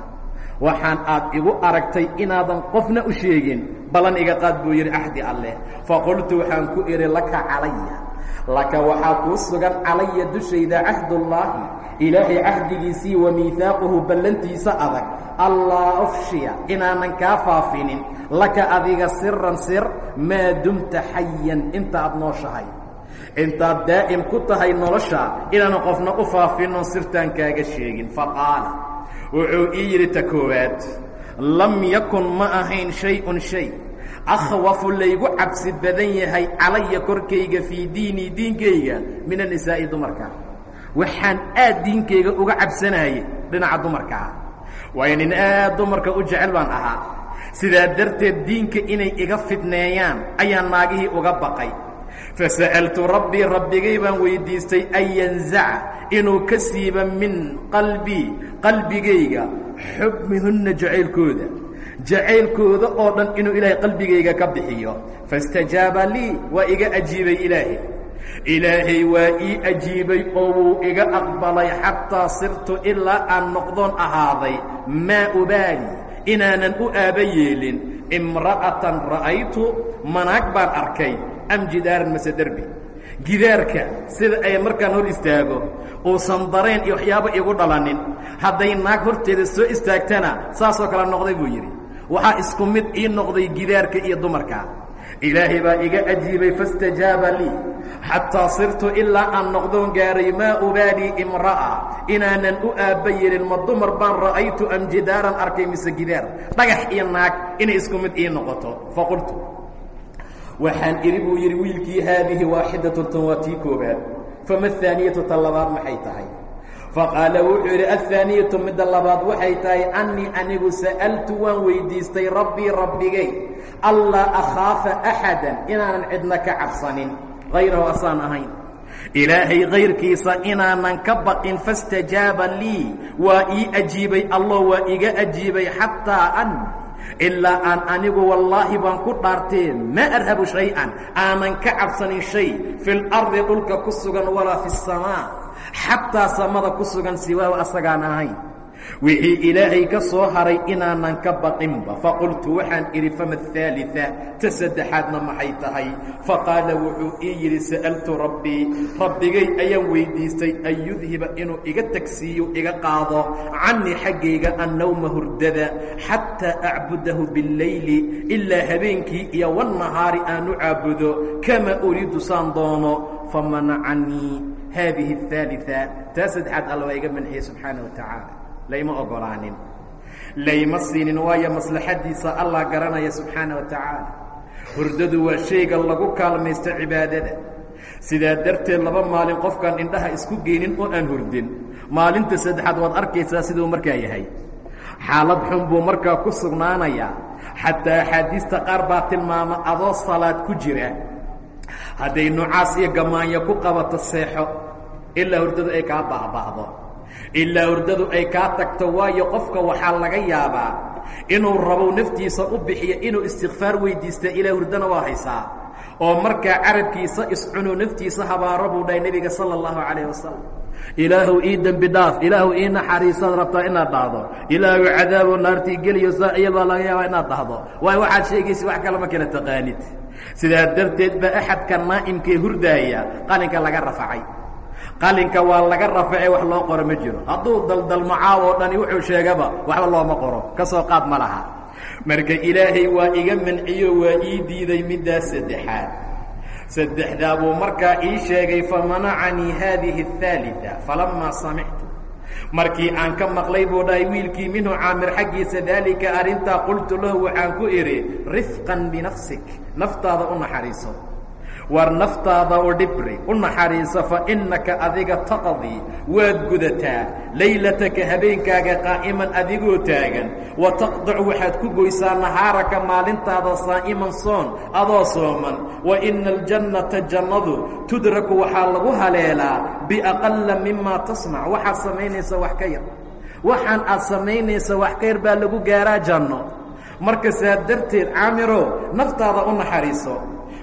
waxaan aad igu aragtay inaadan qofna u sheegin. Ballan iga qaad buu yidhi axdi alleh faqultu waxaan ku idhi laka calaya. Laka waxaa kuu sugan calaya dushayda cahdullaahi ilaahay cahdigiisii wa miihaaquhu ballantiisa adag. Allaa ufshiya inaanan kaa faafinin. Laka adiga siran sir maa dumta xayan inta aad nooshahay intaad daa'im ku tahay nolosha inaanan qofna u faafinon sirtaan kaaga sheegin. Faqaala wuxuu ii yidhi ta koowaad lam yakun ma ahayn shay-un shay. Akhwafu laygu cabsi badan yahay calaya korkayga fii diinii diinkayga min anisaa'i dumarka. Waxaan aad diinkayga uga cabsanayay dhinaca dumarkaa waayo nin aad dumarka u jecel baan ahaa. Sidaa darteed diinka inay iga fidneeyaan ayaan naagihii uga baqay fasa'altu rabbii rabbigay baan weydiistay an yanzaca inuu ka siiba min qalbii qalbigayga xubmihunna jacaylkooda jacaylkooda oo dhan inuu ilaahay qalbigayga ka bixiyo faاstajaaba lii waa iga ajiibay ilaahay ilaahay waa ii ajiibay oo wuu iga aqbalay xataa sirtu ilaa aan noqdoon ahaaday maa ubaali inaanan u aaba yeelin imra'atan ra'aytu manaag baan arkay am jidaaran mase derbi gidaarka sida ay markaan hor istaago uusan dareen iyo waxyaabo igu dhalanin hadday naag horteeda soo istaagtana saasoo kale noqday buu yidhi. Waxaa isku mid ii noqday gidaarka iyo dumarka. Ilaahay baa iga ajiibay faاstajaaba lii. Xataa sirtu ilaa aan noqdoon gaaray maa ubaalii imra'a? Inaanan u aabba yeelin ma dumar baan ra'aytu am jidaaran arkay mise gidaar dhagax iyo naag inay isku mid ii noqoto. Faqultu waxaan idhi buu yidhi wiilkii haadihi waaxidatun waa tii koobaad fama ahaaniyatu ta labaad maxay tahay? Faqaala wuxuu yidhi aلhaaniyatu midda labaad waxay tahay annii anigu sa'altu waan weydiistay rabbii rabbigay allaa akhaafa axada inaanan cidna ka cabsanin hayrahu asaan ahayn. Ilaahay kayrkiisa inaanan ka baqin faاstajaaba lii waa ii ajiibay allah waa iga ajiibay xataa an ilaa aan anigu wallaahi baan ku dhaartee ma arhabu shay-an. Aanan ka cabsanin shay fi lardi dhulka ku sugan walaa fi الsamaa xataa samada ku sugan siwaahu asagaan ahayn wixii ilaahay ka soo haray inaanan ka baqinba faqultu waxaan idhi fama aلثaaliثa ta saddexaadna maxay tahay faqaala wuxuu ii yidhi sa'altu rabbii rabbigay ayaan weydiistay an yudhiba inuu iga tagsiiyo iga qaado canii xaggayga annawma hurdada xataa acbudahu biاllayli ilaa habeenkii iyo wالnahaari aanu caabudo kama uriidu saan doono famanacanii haadihi الثaaliثa taa saddexaad alla waa iga manxiyey subxaana wa tacaala layma ogolaanin. Layma siinin waayo maslaxadiisa allah garanaya subxaana wa tacaala hurdadu waa shayga lagu kaalmaysto cibaadada. Sidaa darteed laba maalin qofkaan indhaha isku geynin oo aan hurdin maalinta saddexaad waad arkaysaa siduu markaa yahay. Xaalad xun buu markaa ku sugnaanayaa. Xataa axaadiista qaar baa tilmaama adoo salaad ku jira. Hadday nucaas iyo gamaanyo ku qabato seexo ilaa hurdadu ay kaa baaba'do ilaa hurdadu ay kaa tagto waayo qofka waxaa laga yaabaa inuu rabo naftiisa u bixiyo inuu istikfaar weydiista ilaa hurdana waa haysaa. Oo markaa carabkiisa iscuno naftiisa habaaro buu dhahay nebiga sala allahu calayh wasalam ilaahu ii dembi dhaaf ilaahu ii naxariisaad rabtaa inaad dhahdo ilaahu cadaabu naartii geliyo saaciyal baa laga yaabaa inaad dhahdo waayo waxaad sheegaysa wax kale ma kala taqaanid. Sidaa darteed baa axadka naa'imkee hurdaaya qalinka laga rafacay qalinka waa laga rafacee wax loo qoro ma jiro. Hadduu daldalmo caaw dhani wuxuu sheegaba waxba looma qoro. Ka soo qaad ma laha. Marka ilaahay waa iga manciyo waa ii diiday middaas saddexaad. Saddexdaa buu markaa ii sheegay fa manacanii haadihi ahaalita falamaa samictu. Markii aan ka maqlay buu dhahay wiilkii minhu caamir xaggiisa daalika arrintaa qultu lahu waxaan ku idhi rifqan binafsik naftaada u naxariiso war naftaada u dhibri u naxariiso fa innaka adiga taqdii waad gudataa. Laylataka habeenkaaga qaa'iman adigoo taagan. Wa taqdac waxaad ku goysaa nahaaraka maalintaada saa'iman soon adoo sooman. Wa ina aljannata jannadu tudraku waxaa lagu haleelaa biaqala mima tasmac. Waxaad samaynaysa wax ka yar. Waxaan aad samaynaysa wax ka yar baa lagu gaaraa janno. Marka saa darteed caamiro naftaada u naxariiso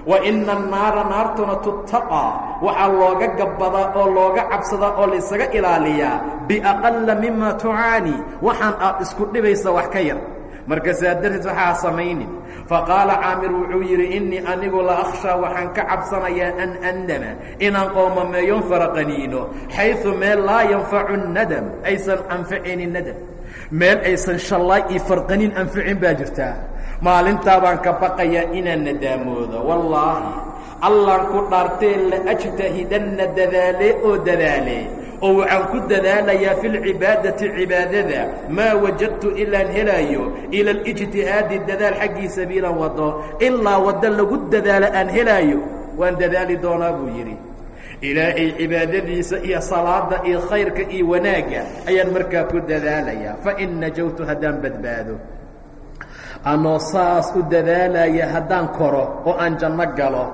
wa ina annaara naartuna tuttaqaa waxaa looga gabbadaa oo looga cabsadaa oo laysaga ilaaliyaa biaqala mima tucaani waxaan aad isku dhibaysa wax ka yar. Marka saa darteed waxaa samaynin. Faqaala caamir wuxuu yidhi innii anigu la akhshaa waxaan ka cabsanayaa an andama inaan qoomameeyon faraqaniino xayثu meel laa yanfacu nadam. Aysan anficaynin nadam. Meel aysan shallaay iyo farqanin anficin baa jirtaa maalintaa baan ka baqayaa inaan nadaamoodo. Wallaahi allaan ku dhaartee la ajtahidanna dadaale oo dadaale oo waxaan ku dadaalayaa fi lcibaadati cibaadada maa wajadtu ilaan helaayo ila alijtihaadi dadaal xaggii sabiilan wado ilaa waddo lagu dadaalo aan helaayo. Waan dadaali doonaa buu yidhi. Ilaahay cibaadadiisa iyo salaada iyo khayrka iyo wanaagga ayaan markaa ku dadaalayaa. Fain najawtu haddaan badbaado anoo saas u dadaalaya haddaan koro oo aan janno galo?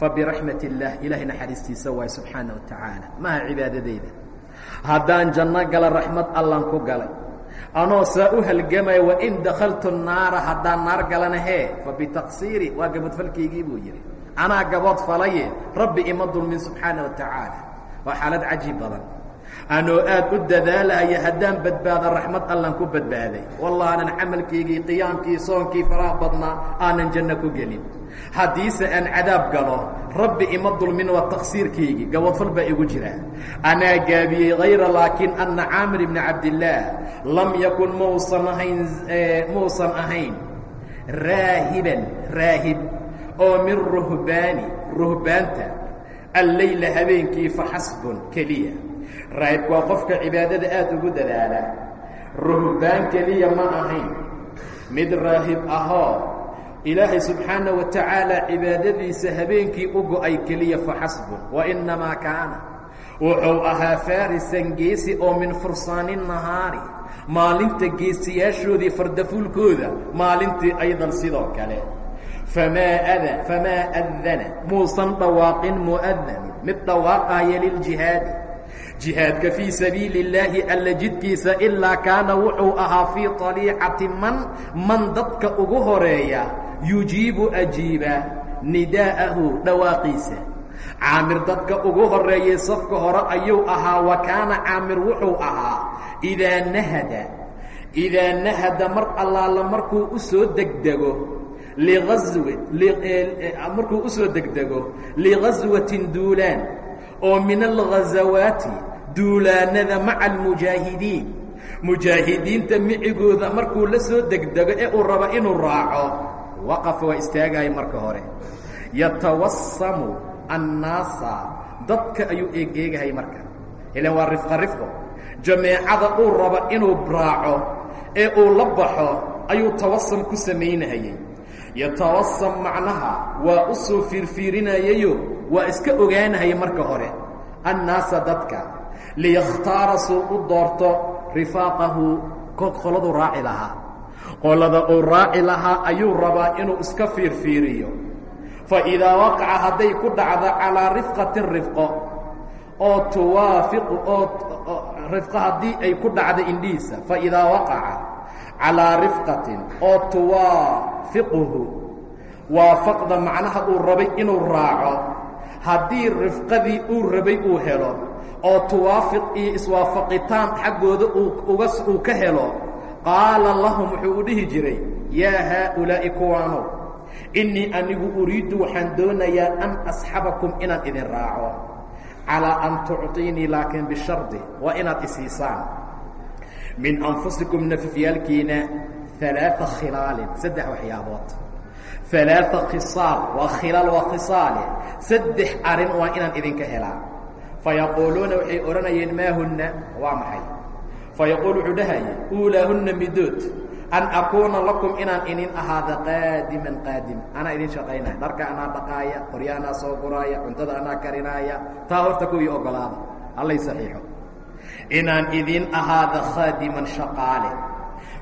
Fabiraxmat اllah ilahay naxariistiisa waay subxaana wa tacaala. Maaha cibaadadeyda. Haddaan janno gala raxmad allan ku galay. Anoo saa u halgamaya wain dakaltu naara haddaan naar galana hee? Fabitaqsiiri waa gabadfalkaygii buu yidhi. Anaa gabood falaye rabbi ima dulmin subxaana wa tacaala. Waa xaalad cajiib badan anoo aad u dadaalaya haddaan badbaado raxmad allan ku badbaaday. Wallah aanan camalkaygii qiyaamkii soonkii faraha badnaa aanan janno ku gelin. Haddiise aan cadaab galo rabbi ima dulmin waa taqsiirkaygii gabodfal baa igu jira. Anaa gaabiyey hayra laakiin anna caamir ibni cabdillaah lam yakun mausan ahayn mausan ahayn. Raahiban raahib oo min ruhbaani ruhbaanta alleyla habeenkii faxasbun keliya raahibku waa qofka cibaadada aad ugu dadaala. Ruhbaan keliya ma ahayn. Mid raahib ahoo ilaahay subxaana wa tacaala cibaadadiisa habeenkii u go'ay keliya faxasbun wa innamaa kaana. Wuxuu ahaa faarisan geesi oo min fursaani nahaari. Maalinta geesiyaashoodii fardafuulkooda maalintii aydan sidoo kale. Famaa ada famaa adana muusan dhawaaqin mu'adanu mid dhawaaqaaya liljihaadi jihaadka fii sabiili اllaahi alla jidkiisa ilaa kaana wuxuu ahaa fii طaliicati man man dadka ugu horreeya yujiibu ajiiba nidaa'ahu dhawaaqiisa. Caamir dadka ugu horeeyey safka hore ayuu ahaa wa kaana caamir wuxuu ahaa idaa nahada idaa nahada mar allaala markuu u soo degdego liaswi markuu u soo degdego ligaswatin duulaan oo min alghazawaati duulaanada maca almujaahidiin. Mujaahidiinta micigooda markuu la soo degdego ee uu rabo inuu raaco waqafa waa istaagaya marka hore. Yatawasamu annaasa dadka ayuu eegeegahay marka. Ilan waa rifqo rifqo. Jameecada uu rabo inuu raaco ee uu la baxo ayuu tawasam ku samaynahayey yatawasam macnaha waa u soo fiirfiirinayayo waa iska ogaanahaya marka hore. Annaasa dadka liyakhtaara suu u doorto rifaaqahu qoladu raaci lahaa. Qolada uu raaci lahaa ayuu rabaa inuu iska fiirfiiriyo. Fa idaa waqaca hadday ku dhacdo calaa rifqatin rifqo oo tuwaafiqu oo rifqo haddii ay ku dhacdo indhihiisa fa idaa waqaca calaa rifqatin oo tuwaafiquhu waafaqda macnaha uu rabay inuu raaco. Haddii rifqadii uu rabay uu helo oo tuwaafiq iyo iswaafaqitaan xaggooda uga uu ka helo qaala lahum wuxuu u dhihi jiray yaa haaulaa'i kuwaanow innii anigu uriiddu waxaan doonayaa an asxabakum inaan idin raaco calىa an tucطiinii laakiin bishardi waa inaad isiisaan min anfusikum nafafyaalkiina ثaلaaثa khilaalin saddex waxyaabood ثaلaaثa khisaal waa khilaal waa khisaale saddex arin waa inaan idinka helaa fayaquuluuna waxay odhanayeen maa huna waa maxay fayaquul wuxuu dhahaya uulaahuna midood an akuuna lakum inaan idin ahaada qaadiman qaadim anaa idin shaqaynaya dharka anaa dhaqaaya qorya soo guraaya cuntada anaa karinaaya taa horta kuwii ogolaada allay saxiixo inaan idin ahaada khaadiman shaqaale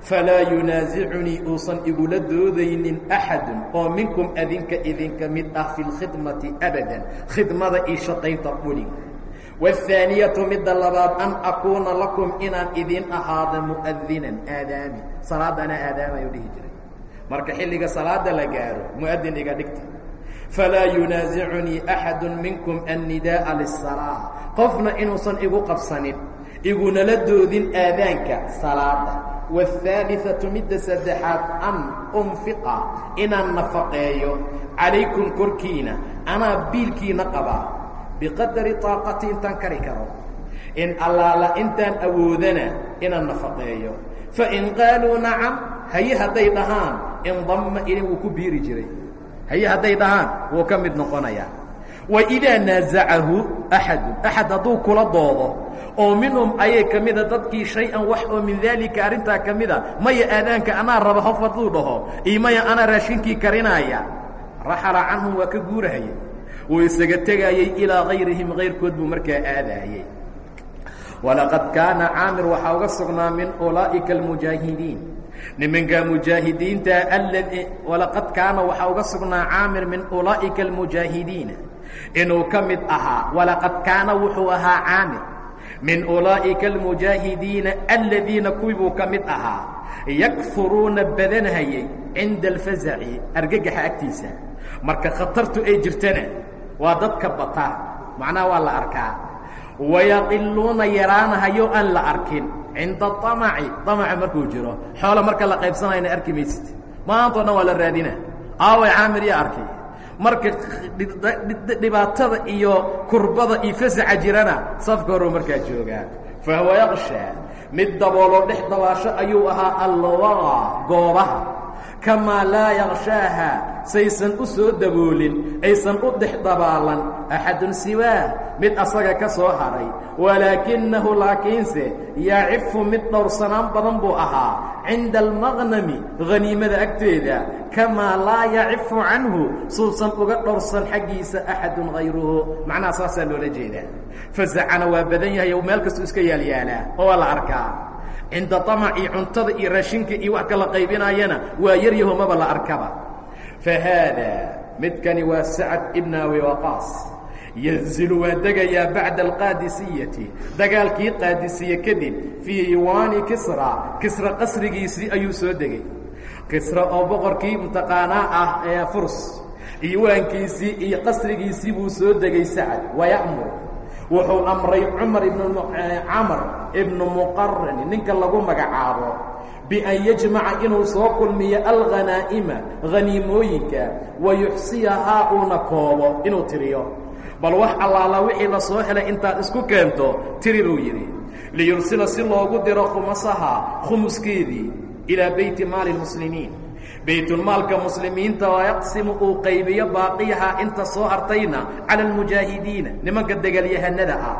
falaa yunaasicunii uusan igula doodaynin axadu oo minkum adinka idinka mid ah fi lkhidmati abadan khidmada iyo shaqaynta qulig wاthaaniyatu midda labaad an akuuna lakum inaan idin ahaada mu'adinan aadaami salaadda anaa aadaamayo dhihi jiray marka xilliga salaada la gaaro mu'adin iga dhigta falaa yunaasicunii axadu minkum annidaa'a lisalaa qofna inuusan igu qabsanin igunala doodin aadaanka salaada wاthaaliثatu midda saddexaad an unfiqa inaan nafaqeeyo calaykum korkiina anaa biilkiina qabaa biqadari طaaqati intaan kari karo. In allaala intaan awoodana inaan nafaqeeyo. Fain qaaluu nacam haye hadday dhahaan indama ilin wuu ku biiri jiray. Haye hadday dhahaan wuu ka mid noqonayaa waidaa naazacahu axadu axad hadduu kula doodo oo minhum ayay ka mida dadkii shay-an wax oo min daalika arrintaa ka mida maya aadaanka anaa raba hof hadduu dhaho maya anaa raashinkii karinaaya. Raxala canhum waa ka guurahaya wuu isaga tegaayey ilaa kayrihim kayrkood buu markaa aadaayey. Walaqad kaana caamir waxaa uga sugnaa min ulaa'ika almujaahidiin. Nimanka mujaahidiinta walaqad kaana waxaa uga sugnaa caamir min ulaa'ika almujaahidiina inuu ka mid ahaa walaqad kaana wuxuu ahaa caamir min ulaa'ika almujaahidiina aladiina kuwii buu ka mid ahaa yakfuruuna badanhayay cinda alfazaci argagaxa agtiisa marka khatartu ay jirtana waa dadka bataa macnaha waa la arkaa. Wayaqiluuna yaraanahayo aan la arkin. Cinda amaci amaca markuu jiro. Xoola marka la qaybsanayna arki maysid maantao dhan waa la raadina aaway caamir iyo arkay. Marka dhibaatada iyo kurbada iyo fasaxa jirana safka horuu markaa joogaa. Fahuwa yaqshaa mid dabooloo dhex dabaasho ayuu ahaa alwara goobaha kamaa laa yakshaaha saysan u soo daboolin aysan u dhex dabaalan axadun siwaa mid asaga ka soo haray. Walaakinahu laakiinse yacifu mid dhowrsanaan badan buu ahaa. Cinda almaqnami haniimada agteeda kamaa laa yacifu canhu suusan uga dhowrsan xaggiisa axadun hayruhu macnaha saasaa loola jeedaa. Fasacana waa badan yahay meel kastuu iska yaalyaalaa oo waa la arkaa cinda amacii cuntada iyo raashinka iyo wax kala qaybinaayana waa yaryaho maba la arkaba. Fa haadaa midkani waa sacad ibn abi waqaas. Yanzilu waa degayaa bacda alqaadisiyati. Dagaalkii qaadisiye kadib fii iwaani kisra. Kisra qasrigiisii ayuu soo degay. Kisra oo boqorkii mutaqaanaa ah ee furs. Iwaankiisii iyo qasrigiisii buu soo degay sacad. Waya'mur wuxuu amray cumar ibn camar ibnu muqarani ninka lagu magacaabo bian yajmaca inuu soo kulmiyo alghanaa'ima haniimooyinka wa yuxsiyahaa uuna koobo inuu tiriyo. Bal wax allaala wixii la soo helay intaad isku keento tiri buu yidhi liyursila si loogu diro khumasaha khumuskeedii ilaa beyti maali lmuslimiin baytulmaalka muslimiinta oo yaqsimu uu qaybiyo baaqiyahaa inta soo hartayna cala almujaahidiina nimanka degaalyahanada ah.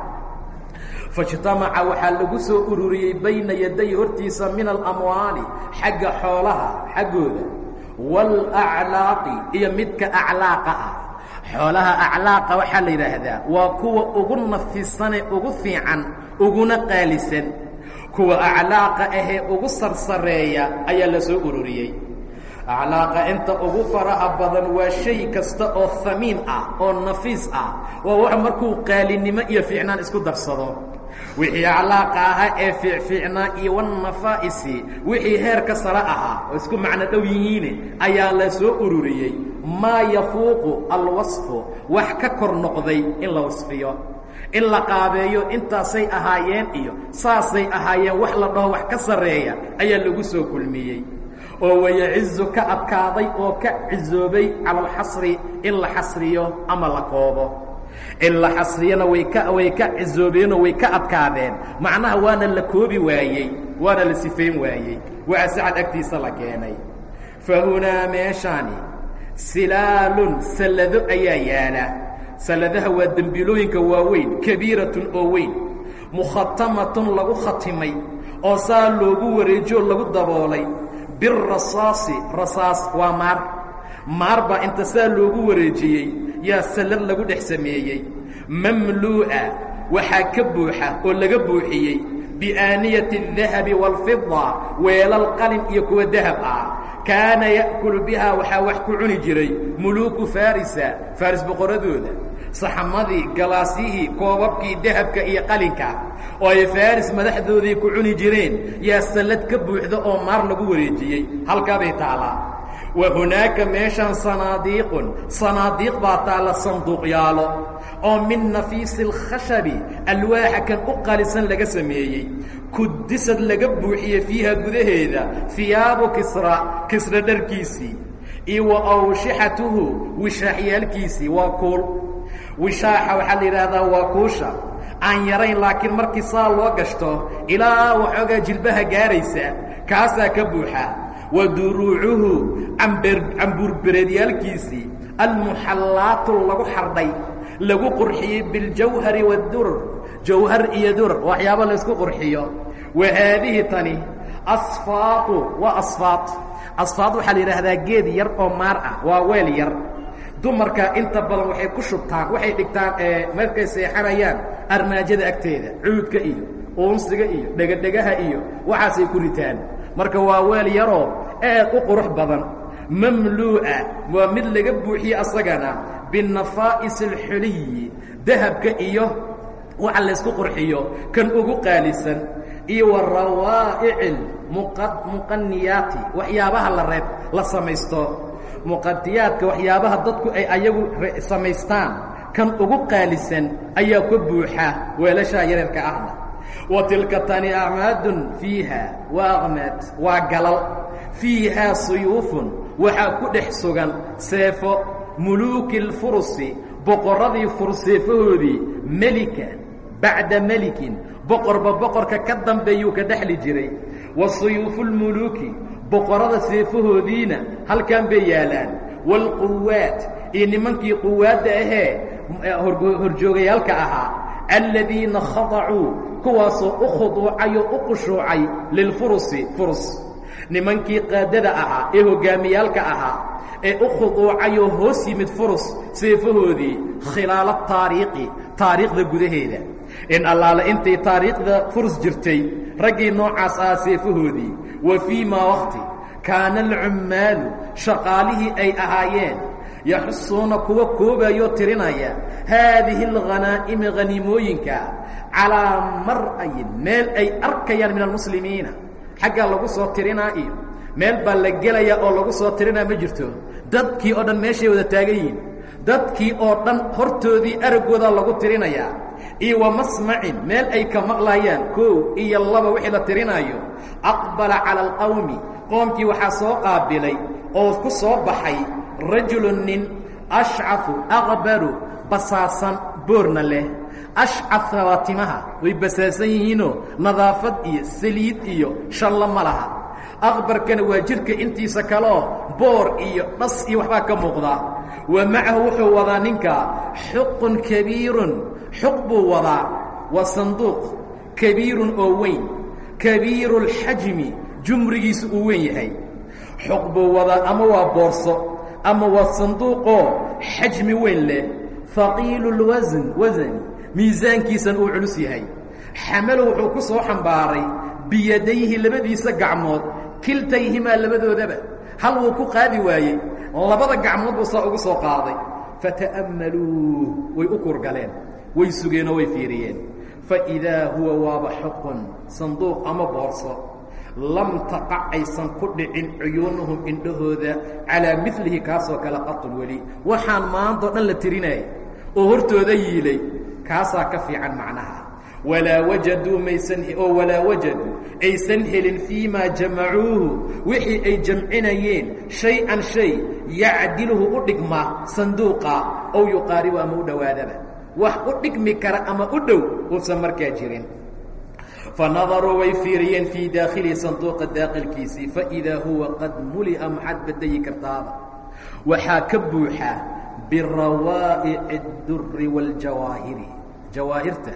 Faijtamaca waxaa lagu soo ururiyey bayna yaday hortiisa min alamwaali xagga xoolaha xaggooda waalaclaaqi iyo midka aclaaqa ah. Xoolaha aclaaqa waxaa la yidhaahdaa waa kuwa ugu nafisane ugu fiican uguna qaalisan. Kuwa aclaaqa ahee ugu sarsareeya ayaa la soo ururiyey aclaaqa inta ugu faraha badan waa shay kasta oo hamiin ah oo nafiis ah. Waa wax markuu qaalinimo iyo fiicnaan isku darsado. Wixii aclaaqa ahaa ee fiicfiicnaa iyo wanafaa'isi wixii heerka sare ahaa oo isku macno dhow yihiine ayaa la soo ururiyey. Maa yafuuqu alwasfu wax ka kor noqday in la wasfiyo. In la qaabeeyo intaasay ahaayeen iyo saasay ahaayeen wax la dhaho wax ka sarreeya ayaa lagu soo kulmiyey oo wayacizu ka adkaaday oo ka cizoobay cala alxasri in la xasriyo ama la koobo. In la xasriyana way ka way ka cisoobeenoo way ka adkaadeen. Macnaha waana la koobi waayey waana la sifayn waayey. Waa sacad agtiisa la keenay. Fa hunaa meeshaani silaalun sallado ayaa yaalla. Salladaha waa dembilooyinka waaweyn kabiiratun oo weyn. Mukhatamatun lagu khatimay oo saa loogu wareejiyoo lagu daboolay birasaasi rasaas waa maar maar baa inta saa loogu wareejiyey yaa sallad lagu dhex sameeyey mamluu'a waxaa ka buuxa oo laga buuxiyey biaaniyati الdahabi wاlfida weelal qalin iyo kuwa dahab ah kaana ya'kulu bihaa waxaa wax ku cuni jiray muluuku farisa faris boqoradooda saxamadii galaasyihii koobabkii dahabka iyo qalinka. Oo ay faris madaxdoodii ku cuni jireen yaa sallad ka buuxda oo maar lagu wareejiyey. Halkaabay taalaa. Wa hunaaka meeshaan sanaadiiqun sanaadiiq baa taalla sanduuqyaalo oo min nafiisi alkhashabi alwaaxa kan u qalisan laga sameeyey. Kudisad laga buuxiyey fiiha gudaheeda hiyaabu kisra kisra dharkiisii. Iyo wa awshixatuhu wishaaxyaalkiisii waa kuul wishaaxa waxaa la yidhaahdaa waa kuusha aan yarayn laakiin markii saa loo gashto ilaa waxoogaa jilbaha gaaraysa kaasaa ka buuxa. Wa duruucuhu cambuurbereedyaalkiisii almuxallaatu lagu xardhay lagu qurxiyey biاljawhari wadurar jawhar iyo durar waxyaaba laysku qurxiyo. Wa haadihi tani asfaaqu waa asfaad asfaad waxaa la yidhaahdaa geed yar oo maar ah waa weel yar dumarka inta badan waxay ku shubtaan waxay dhigtaan markay seexanayaan armaajada agteeda cuudka iyo uunsiga iyo dhegadhegaha iyo waxaasay ku ritaan. Marka waa weel yaroo aad u qurux badan mamluu'a waa mid laga buuxiye asagana binafaa'is alxuliyi dahabka iyo waxa laysku qurxiyo kan ugu qaalisan iyo wa rawaa'ici muqaniyaati waxyaabaha la reeb la samaysto muqadiyaadka waxyaabaha dadku ay ayagu samaystaan kan ugu qaalisan ayaa ka buuxa weelashaa yareerka ahna. Wa tilka tani acmaadun fiiha waa aqmaad waa galal. Fiihaa suyuufun waxaa ku dhex sugan seefo muluuki اlfurusi boqorradii furseefahoodii melika bacda melikin. Boqorba boqorka ka dambeeyuu ka dhexli jiray. Wa suyuufu اlmuluuki boqorrada seefahoodiina halkan bay yaalaan. Wاlquwaad iyo nimankii quwaadda ahee horjoogayaalka ahaa aladiina khadacuu kuwaasoo u khuduucay oo u qushuucay lilfurusi furus nimankii qaadada ahaa ee hoggaamiyaalka ahaa ee u khuduucayoo hoos yimid furus seefahoodii khilaala taariikhi taariikhda gudaheeda. In allaale intay taariikhda furus jirtay raggii noocaas ahaa seefahoodii wa fii maa wakti kaana alcummaalu shaqaalihii ay ahaayeen yaxusuuna kuwa koobayoo tirinaya haadihi alghanaa'imi haniimooyinka calaa mar'ayin meel ay arkayaan min almuslimiina xaggaa lagu soo tirinaa iyo meel baa la gelayaa oo lagu soo tirinaa ma jirto. Dadkii oo dhan meeshay wada taagan yihiin dadkii oo dhan hortoodii araggoodaa lagu tirinayaa iyo wa masmacin meel ay ka maqlayaan koow iyo laba wixii la tirinaayo. Aqbala cala alqawmi qoomkii waxaa soo qaabilay oo ku soo baxay rajulu nin ashcafu aqbaru basaasan boorna leh ashcafka waa timaha way basaasan yihiinoo nadaafad iyo saliid iyo shallo ma laha. Aqbarkana waa jidhka intiisa kaleoo boor iyo dhas iyo waxbaa ka muuqda wa macahu wuxuu wadaa ninka xuqun kabiirun. Xuq buu wadaa. Waa sanduuq kabiirun oo weyn. Kabiiru اlxajmi jumrigiisu uu weyn yahay. Xuq buu wadaa ama waa boorso. Ama waa sanduuqoo xajmi weyn leh. Haqiilu اlwasn wasani miisaankiisan uu culus yahay. Xamalo wuxuu ku soo xambaaray biyadayhi labadiisa gacmood kiltayhimaa labadoodaba. Hal wuu ku qaadi waayey labada gacmood buu saa ugu soo qaaday. Fata'ammaluuh way u kurgaleen way sugeenoo way fiiriyeen. Faidaa huwa waaba xuqun sanduuq ama boorso. Lam taqac aysan ku dhicin cuyuunuhum indhahooda calaa milihi kaasoo kale qatun weli. Waxaan maantao dhan la tirinaya oo hortooda yiilay kaasaa ka fiican macnaha. Walaa wajaduu maysan oo walaa wajaduu aysan helin fii maa jamacuuhu wixii ay jamcinayeen shay-an shay yacdiluhu u dhigma sanduuqa ow yuqaaribu ama u dhowaadaba wax u dhigmi kara ama u dhow uusan markaa jirin. Fanadaruu way fiiriyeen fii daakhili sanduuqa daaqilkiisii faidaa huwa qad muli'a maxaad badayi kartaaba. Waxaa ka buuxa birawaa'ici اduri wاljawaahiri jawaahirta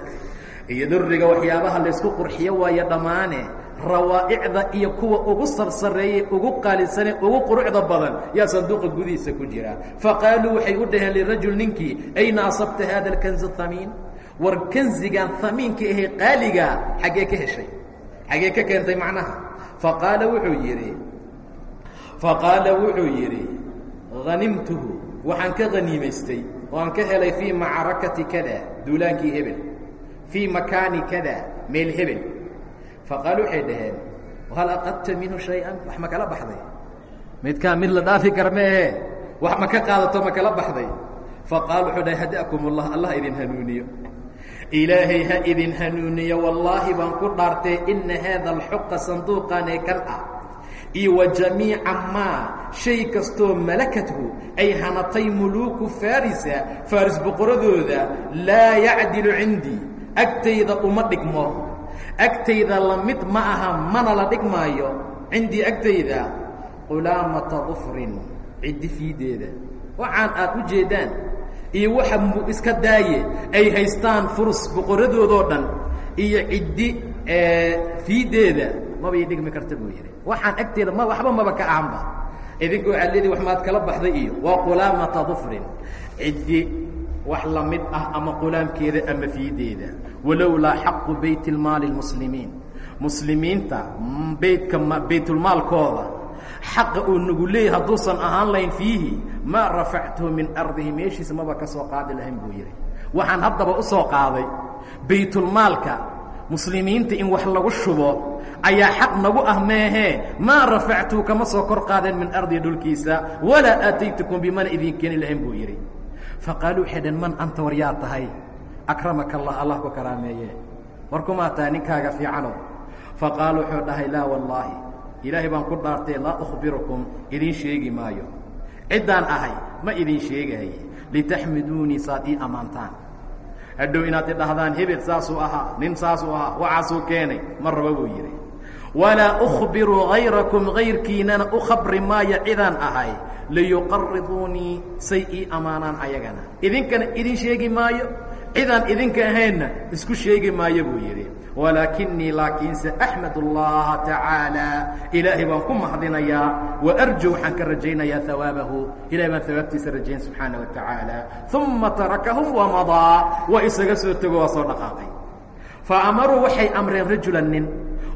iyo duriga waxyaabaha laysku qurxiyo waayo dhammaane rawaa'icda iyo kuwa ugu sarsareeyey ugu qaalisane ugu qurucda badan yaa sanduuqa gudihiisa ku jira. Faqaaluu waxay u dhaheen lirajul ninkii ayna asabta haada alkanza hamiin war kanzigan hamiinka ahe qaaliga xaggee ka heshay xaggee ka keentay macnaha. Faqaala wuxuu yidhi faqaala wuxuu yidhi hanimtuhu waxaan ka haniimaystay oo aan ka helay fii macrakati kada duulaankii hebel. Fii makaani kada meel hebel. Faqaalu waxay dhaheen hal aqadta minhu shay-an? Wax ma kala baxday. Midkaa mid la dhaafi kara maehe wax ma ka qaadato ma kala baxday? Faqaal wuxuu dhahay hadakum ullah allah idin hanuuniyo. Ilaahay ha idin hanuuniyo wallaahi baan ku dhaartay ina haada alxuqa sanduuqanee kan ah iyo wa jamiica maa shay kastoo malakathu ay hanatay muluuku farisa faris boqoradooda laa yacdilu cindii agtayda uma dhigmo. Agtayda la mid ma aha mana la dhigmaayo. Cindii agtayda qulaamata dufrin ciddi fiideeda. Waxaan aad u jeedaan iyo waxa iska daaye ay haystaan furus boqoradoodoo dhan iyo ciddi fiideeda. Maba ii dhigmi karta buu yidhi waxaan agteeda ma waxba maba ka ahanba idinka waxaad leedihi wax maad kala baxday iyo waa qulaamata dufrin. Ciddi wax la mid ah ama qulaamkeeda ama fiideeda. Walowlaa xaqu bayt ilmaali lmuslimiin. Muslimiinta beytka baytulmaalkooda xaqa uu nagu leeyay hadduusan ahaan lahayn fiihi maa rafactuhu min ardihi meeshiisa maba ka soo qaadi lahayn buu yidhi. Waxaan haddaba u soo qaaday baytulmaalka muslimiinta in wax lagu shubo ayaa xaq nagu ah meehee maa rafactuhu kama soo kor qaadeen min ardihi dhulkiisa. Walaa aataytukum bimana idin keeni lahayn buu yidhi. Faqaaluu waxay dhaheen man anta war yaa tahay? Akramaka allah allah ku karaameeye. War kumaa tahay ninkaaga fiicano. Faqaala wuxuu dhahay laa wallaahi ilaahay baan ku dhaartay laa ukhbirukum idiin sheegi maayo. Ciddaan ahay ma idin sheegaye litaxmiduunii saad ii ammaantaan hadhow inaad idhahdaan hebel saasuu ahaa nin saasuu ahaa waxaasuu keenay ma raba buu yidhi. Walaa ukhbiru hayrakum hayrkiinana u khabri maayo cidaan ahay liyuqariduunii say ii ammaanaan ayagana. Idinkana idin sheegi maayo cidaan idinka ahaynna isku sheegi maayo buu yidhi walaakinii laakiinse axmed اllaha tacaalى ilaahay baan ku mahadinayaa waarju waxaan ka rajaynayaa hawaabahu ilahay baan hawaabtiisa rajayn subxaana wa tacaala uma tarakahum wamadaa waa isaga soo tego waa soo dhaqaaqay. Faamaruu waxay amreen rajula nin.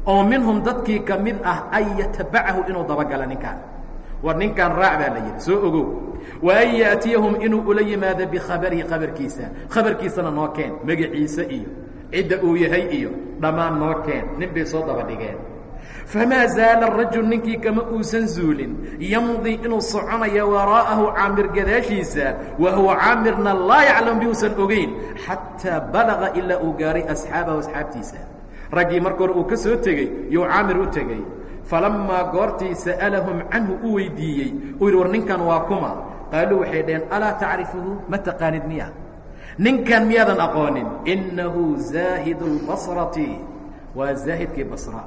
Oo minhum dadkii ka mid ah an yatabacahu inuu dabagala ninkaan. War ninkaan raac baa la yidhi soo ogow. Wa an yaatiyahum inuu ula yimaado bikhabarihi khabarkiisa. Khabarkiisana noo keen magaciisa iyo cidda uu yahay iyo dhammaan noo keen nin bay soo daba dhigeen. Famaa zaala rajul ninkii kama uusan zuulin. Yamdii inuu soconayo waraa'ahu caamir gadaashiisa wa huwa caamirna laa yaclam biuusan ogeyn xataa balaga ilaa uu gaaray asxaabahu asxaabtiisa. Raggii marka hore uu ka soo tegey yuu caamir u tegey falamaa goortii sa'alahum canhu u weydiiyey. Uu yidhi war ninkan waa kuma. Qaaluu waxay dhaheen alaa tacrifuhu? Ma taqaanid miya ninkan miyaadan aqoonin. Innahu zaahidu lbasrati waa zaahidkii basra.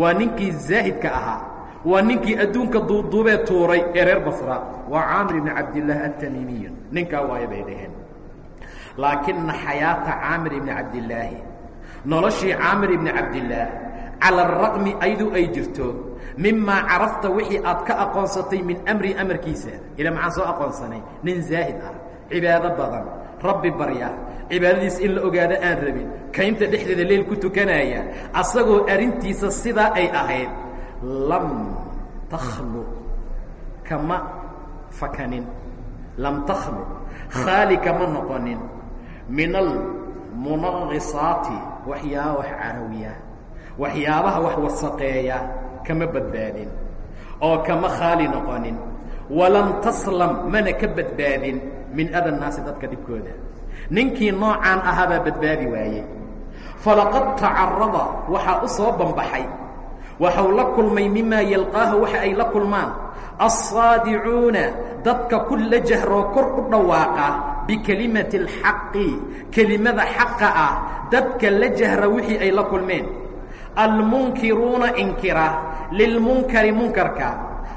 Waa ninkii zaahidka ahaa. Waa ninkii adduunka duuduubee tuuray ee reer basra. Waa caamir ibni cabdillaah altamiimiyu ninkaa waayo bay dhaheen. Laakina xayaata caamir ibni cabdillaahi noloshii caamir ibni cabdillaah cala araqmi ayaduu ay jirto mimaa carafta wixii aad ka aqoonsatay min amri amarkiisa ila maxaan soo aqoonsanay? Nin zaahid ah cibaado badan rabbi barya. Cibaadadiis in la ogaado aan rabin. Kaynta dhexdeeda leel ku tukanaya. Asagoo arrintiisa sidaa ay ahayd. Lam takhlu kama fakanin. Lam takhlu. Khaali kama noqonin. Min almunaqisaati waxyaaba wax carawiya. Waxyaabaha wax wasaqeeya. Kama badbaadin. Oo kama khaali noqonin. Walam taslam. Mana ka badbaadin min ada naasi dadka dhibkooda. Ninkii noocaan ahaabaa badbaadi waayey. Falaqad tacarada waxaa u soo bambaxay. Waxau la kulmay mimaa yalqaahu waxa ay la kulmaan. Alsaadicuuna dadka kulla jahroo kor u dhawaaqa bikelimati alxaqi kelimada xaqa ah dadka la jahra wixii ay la kulmeen. Almunkiruuna inkira lilmunkari munkarka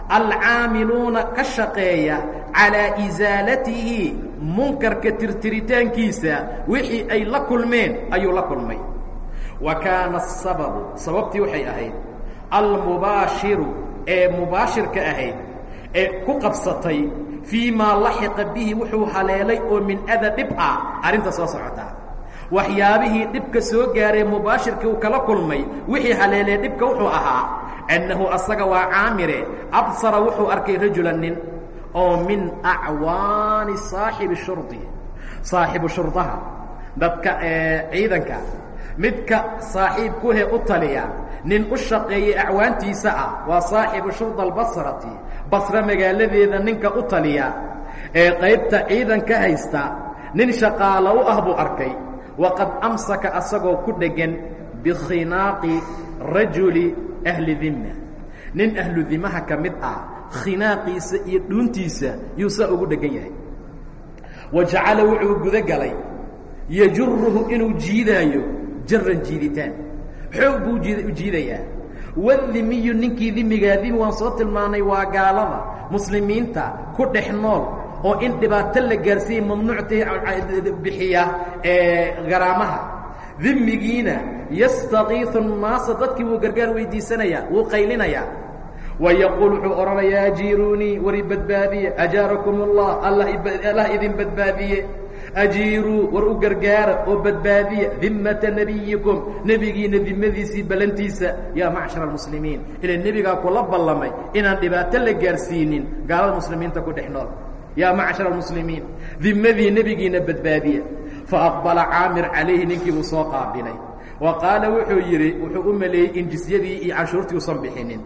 alcaamiluuna ka shaqeeya calaa isaalatihi munkarka tirtiritaankiisa wixii ay la kulmeen ayuu la kulmay wa kaana asababu sababtii waxay ahayd almubaashiru ee mubaashirka ahayd ee ku qabsatay fii maa laxiqa bihi wuxuu haleelay oo min ada dhib ah arrinta soo socotaa waxyaabihii dhibka soo gaaray mubaashirkii uu kala kulmay wixii haleelee dhibka wuxuu ahaa annahu asaga waa caamire absara wuxuu arkay rajulan nin oo min acwaani saaxibi shurdi saaxibu shurdaha dadka ciidanka. Midka saaxiib kuhe u taliya nin u shaqeeyey acwaantiisa ah waa saaxibu shurda albasrati basre magaaladeeda ninka u taliya. Ee qaybta ciidanka haysta nin shaqaalo u ah buu arkay waqad amsaka asagoo ku dheggan bikhinaaqi rajuli ahli dimma nin ahlu dimaha ka mid ah khinaaqiisa iyo dhuuntiisa yuu saa ugu dheggan yahay wa jacala wuxuu guda galay yajuruhu inuu jiidaayo jaran jiiditaan xoog buu u jiidayaa wadimiyu ninkii dimigaa dimi waan soo tilmaanay waa gaalada muslimiinta ku dhex nool oo in dhibaato la gaarsiiyey mamnuucta bixiya ee garaamaha. Dimigiina yastakiiu nnaasa dadkii wuu gargaar weydiisanayaa wuu qaylinayaa. Wayaquul wuxuu odhanayaa ajiiruunii wari badbaadiye ajaarakum allah allah idin badbaadiye. Ajiiruu war u gargaara oo badbaadiya dimmata nebiyikum nebigiina dimadiisii ballantiisa yaa macshar almuslimiin. Ila nebigaa kula ballamay inaan dhibaato la gaarsiinin gaalada muslimiinta ku dhex nool yaa macshar almuslimiin dimadii nebigiina badbaadiya. Faaqbala caamir calayhi ninkii buu soo qaabilay wa qaala wuxuu yidhi wuxuu u maleeyey in jisyadii iyo canshuurtii usan bixinin.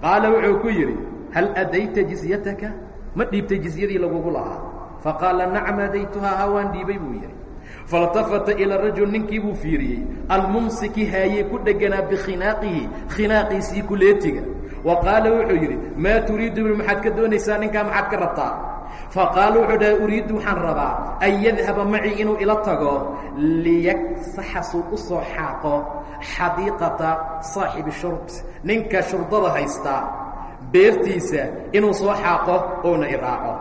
Qaala wuxuu ku yidhi hal adayta jizyataka? Ma dhiibtay jizyadii lagugu lahaa. Faqaala nacam adaytuhaa ha waan dhiibay buu yidhi. Faاltafata ilى rajul ninkii buu fiiriyey. Almumsiki haayey ku dheganaa bikhinaqihi khinaaqiisii kuleetiga wa qaala wuxuu yidhi maa turiidu maxaad ka doonaysaa ninkaa maxaad ka rabtaa? Faqaala wuxuu dhahay uriiddu waxaan rabaa an yadhaba macii inuu ila tago liyaksaxa suu u soo xaaqo xadiiqata saaxibi shurd ninka shurdada haysta beertiisa inuu soo xaaqo oona iraaco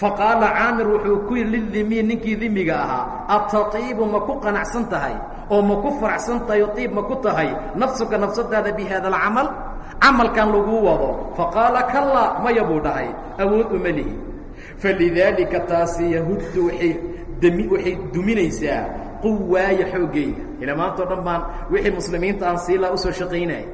faqaala caamir wuxuu ku yidhi lidimiyi ninkii dimiga ahaa atatiibu ma ku qanacsan tahay oo ma ku faracsan tahay oo iib ma ku tahay nafsuka nafsadaada bi haada alcamal camalkan laguu wado. Faqaala kallaa maya buu dhahay awood uma lihi. Falidaalika taasi yahuddu waay dmi waxay duminaysaa quwaaya xooggayga ila maanta o dhan baan wixii muslimiinta aan siilaa u soo shaqaynaya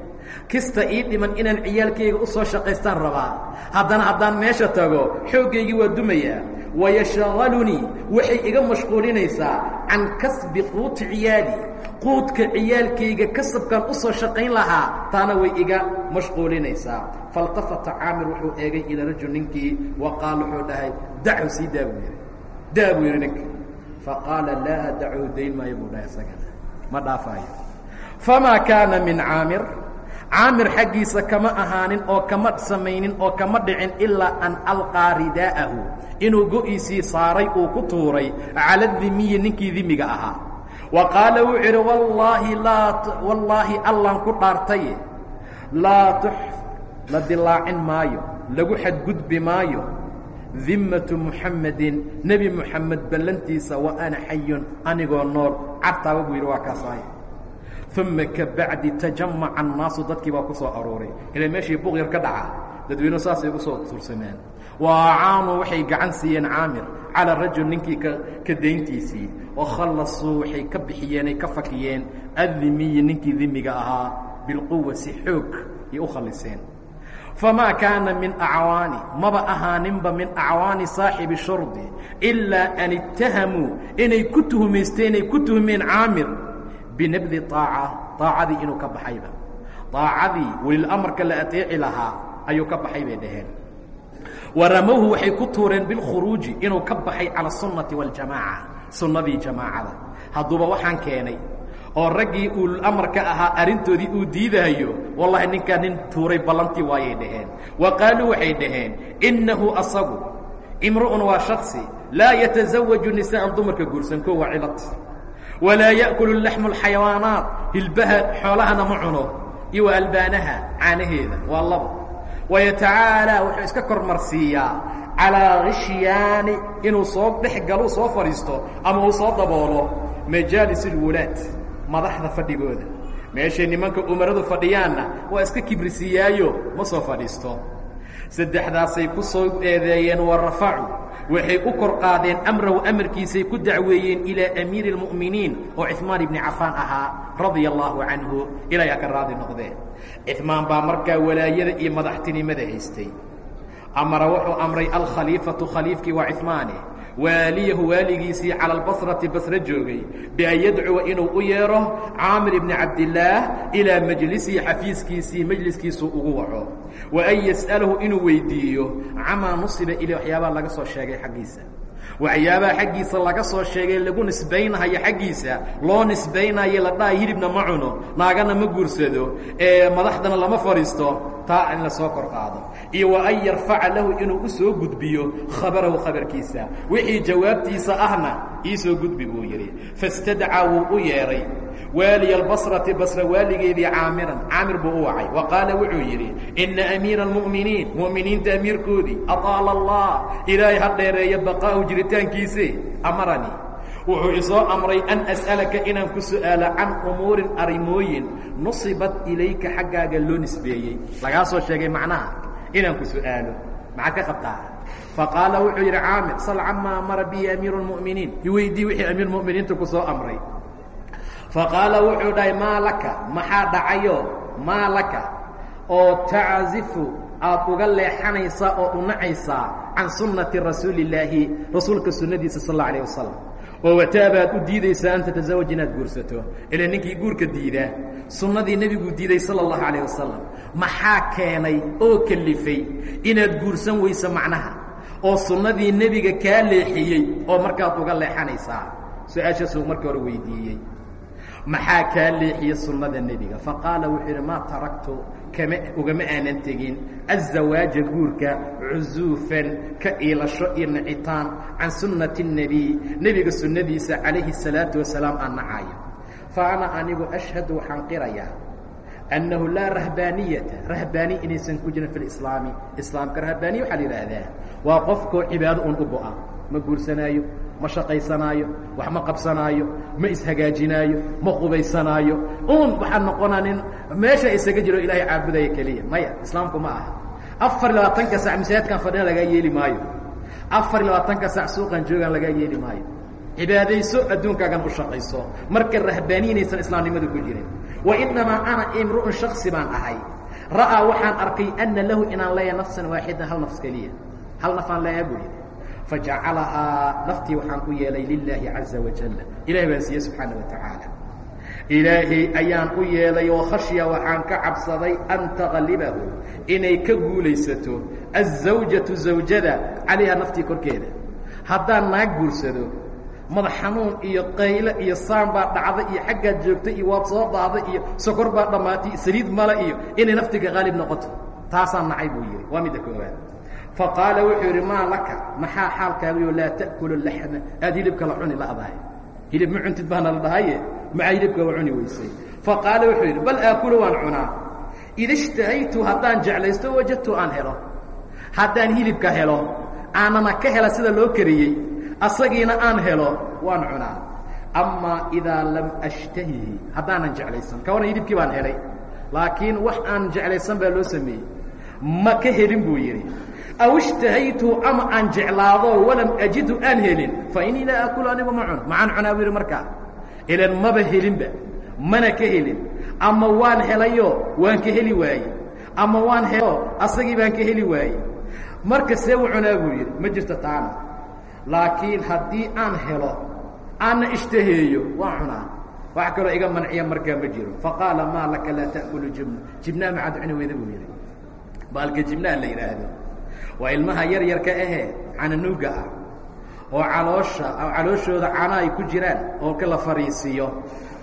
kista ii dhiman inaan ciyaalkayga u soo shaqaystaan rabaa. Haddana haddaan meesha tago xooggaygii waa dumayaa wayashaqalunii waxay iga mashquulinaysaa can kasbi quuti ciyaali. Quudka ciyaalkayga kasabkaan u soo shaqayn lahaa taana way iga mashquulinaysaa. Faاltafata caamir wuxuu eegay ilaa rajul ninkii wa qaal wuxuu dhahay dachu sii daa buu yidhi daa buu yidhi ninka faqaala laa dachu dayn maayo buu dhahay isagana ma dhaafaayo. Famaa kaana min caamir caamir xaggiisa kama ahaanin oo kama samaynin oo kama dhicin ilaa an alqaa ridaa'ahu inuu go-iisii saaray uu ku tuuray cala dimiyi ninkii dimiga ahaa. Wa qaala wuxuu yidhi wallaahi laa wallaahi allan ku dhaartaye laa tux la dilaacin maayo lagu xadgudbi maayo. Dimmatu muxamedin nebi moxamed ballantiisa wa ana xayun anigoo nool. Cartaaba buu yidhi waa kaasaay uma kabacdi tajamaca annaasu dadkii baa ku soo arooray. Ila meeshii buqyar ka dhaca dadweynuhu saasay ugu soo tursameen. Wa acaanuu waxay gacan siiyeen caamir calaa rajul ninkii ka dayntiisii. Oo khallasuu waxay ka bixiyeenay ka fakiyeen. Addimiyi ninkii dimiga ahaa bilquwa si xoog ay u khalliseen famaa kaana min acwaani maba ahaaninba min acwaani saaxibi shurdi ilaa an ittahamuu inay ku tuhumaysteen ay ku tuhmeen caamir binabdi aaca aacadii inuu ka baxayba. Aacadii welilamarka la ateeci lahaa ayuu ka baxay bay dhaheen. Waramowhu waxay ku tuureen bilkhuruuji inuu ka baxay cala sunnati waاljamaaca sunnadii jamaacada. Hadduuba waxaan keenay oo raggii uu amarka ahaa arrintoodii uu diidahayo wallahi ninkaa nin tuuray ballantii waayay dhaheen. Wa qaaluu waxay dhaheen innahu asagu imru'un waa shaksi laa yatasawaju nisaa'an dumarka guursan ko waa cilad walaa ya'kulu laxmu alxayawaanaat hilbaha xoolahana ma cuno iyo wa albaanaha caanaheeda waa laba wayatacaalaa wuxuu iska kormarsiiyaa calaa khishyaani inuu soo dhex galo soo fadhiisto ama uu soo daboolo majaalis alwulaad madaxda fadhigooda meeshay nimanka umaradu fadhiyaanna waa iska kibrisiiyaayo ma soo fadhiisto saddexdaasay ku soo eedeeyeen wa rafacu waxay u kor qaadeen amrahu amarkiisay ku dacweeyeen ilaa amiiri اlmu'miniin oo cثmaan ibni cafaan ahaa radia allaahu canhu ilaayaa ka raadi noqdeen cثmaan baa markaa walaayada iyo madaxtinimada haystay amara wuxuu amray alkhaliifatu khaliifkii waa cثmaane waaliyahu waaligiisii calى اlbasrati basre joogay bian yadcuwa inuu u yeedho caamir ibni cabdillaah ilaa majlisihi xafiiskiisii majliskiisuu ugu waco. Wa an yas'alahu inuu weydiiyo camaa nusiba ili waxyaabaha laga soo sheegay xaggiisa waxyaabaha xaggiisa laga soo sheegay lagu nisbaynahayo xaggiisa loo nisbaynayo la dhahay hilibna ma cuno naagana ma guursado ee madaxdana lama fadhiisto taa in la soo kor qaado. Iyo wa an yarfaca lahu inuu u soo gudbiyo khabarahu khabarkiisa. Wixii jawaabtiisa ahna ii soo gudbi buu yidhi. Fastadcaa wuu u yeedhay waaliya albasrati basra waaligeedii caamiran. Caamir buu u wacay. Wa qaala wuxuu yidhi ina amiira almu'miniin mu'miniinta amiirkoodii adaala allah ilaahay ha dheereeya baqaa'u jiritaankiise amaranii wuxuu isoo amray an as'alaka inaan ku su'aalo can umuurin arrimooyin nusibat ilayka xaggaaga loo nisbeeyey. Lagaa soo sheegay macnaha inaan ku su'aalo. Maxaad ka qabtaa? Faqaala wuxuu yidhi caamir sal camaa amara bihi amiiru lmu'miniin iweydii wixii amiir mu'miniinta ku soo amray faqaala wuxuu dhahay maa laka? Maxaa dhacayo? Maa laka. Oo taczifu aad uga leexanaysaa oo unacaysaa can sunnati rasuuli illaahi rasuulka sunnadiisa sal alla alayh wasalam oo wataabaad u diidaysaa an tatasawaj inaad guursato. Ila ninkii guurka diidaa sunnadii nebiguu diiday sala allahu calayh wasalam maxaa keenay oo kelifay inaad guursan weyso macnaha? Oo sunnadii nebiga kaa leexiyey oo markaad uga leexanaysaa? Su'aashaasuu markii hore weydiiyey maxaa kaa leexiye sunnada nebiga faqaala wuxuu yidhi maa taraktu kama ugama aanan tegin azawaaja guurka cusuufan ka iilasho iyo nicitaan can sunnati الnebiy nebiga sunnadiisa calayhi الsalaatu wasalaam aan nacayo fa ana anigu ashhadu waxaan qirayaa annahu laa rahbaaniyata rahbaaniy inaysan ku jirin fi lislaami islaamka rahbaaniya waxaa la yidhaahdaa waa qofkoo cibaado un u go-a ma guursanaayo ma shaqaysanaayo wax ma qabsanaayo ma ishagaajinaayo ma qubaysanaayo. Un waxaa noqonaa nin meesha isaga jiro ilaahay caabudaya keliya. Maya islaamku ma aha. Afar iyo labaatanka sac masaajidkan fadhina lagaa yeeli maayo? Afar iyo labaatanka sac suuqan joogaan lagaa yeeli maayo? Cibaadayso adduunkaagan u shaqayso. Marka rahbaaniya inaysan islaamnimadu ku jirin. Wa inamaa ana imru'un shaksi baan ahay. Ra'aa waxaan arkay ana lahu inaan leeya nafsan waaxidan hal nafs keliya. Hal naf aan leeyaa buu yidhi fajacalahaa naftii waxaan u yeelay lilaahi caza wajal ilahay baan siiye subxaana wa tacaala ilaahay ayaan u yeelay oo khashya waxaan ka cabsaday an taqlibahu inay ka guulaysato azawjatu zawjada calayha naftii korkeeda haddaan naag guursado madax xanuun iyo qayle iyo saan baa dhacda iyo xaggaad joogta iyo waad soo daada iyo sokor baa dhammaatay saliid male iyo inay naftiga qaalib noqoto taasaan nacay buu yidhi waa midda koowaad faqaala wuxuu yidhi maa laka maxaa xaalkaagiyo laa ta'kulu laxma aad hilibka la cuni la'dahay hilib ma cuntid baana la dhahaye maxaa hilibka wa cuni weysay faqaala wuxuu yidhi bal aakulu waan cunaa ida ishtahaytu haddaan jeclaysto wajadtu aan helo haddaan hilibka helo aanana ka hela sida loo kariyey asagiina aan helo waan cunaa amaa idaa lam ashtahihi haddaanan jeclaysan ka waran hilibkii baan helay laakiin wax aan jeclaysan baa loo sameeyey ma ka helin buu yidhi aw ishtahaytu ama aan jeclaado walam ajidhu aan helin fa inii laa akulu anigu ma cuno maxaan cunaa buu yidhi markaa ilan maba helinba mana ka helin ama waan helayo waan ka heli waaye ama waan helo asagii baan ka heli waaye marka see u cunaa buu yidhi ma jirto taana laakiin haddii aan helo aanna ishtaheeyo waan cunaa wax kaloo iga manciya markaa ma jiro faqaala maa laka laa ta'kulu jibna jibnaha maxaad cuni weyda buu yidhi baalka jibnaha la yidhaahdo waa ilmaha yar yarka ahe cananuuga ah oo calooha calooshooda cana ay ku jiraan oo la fariisiiyo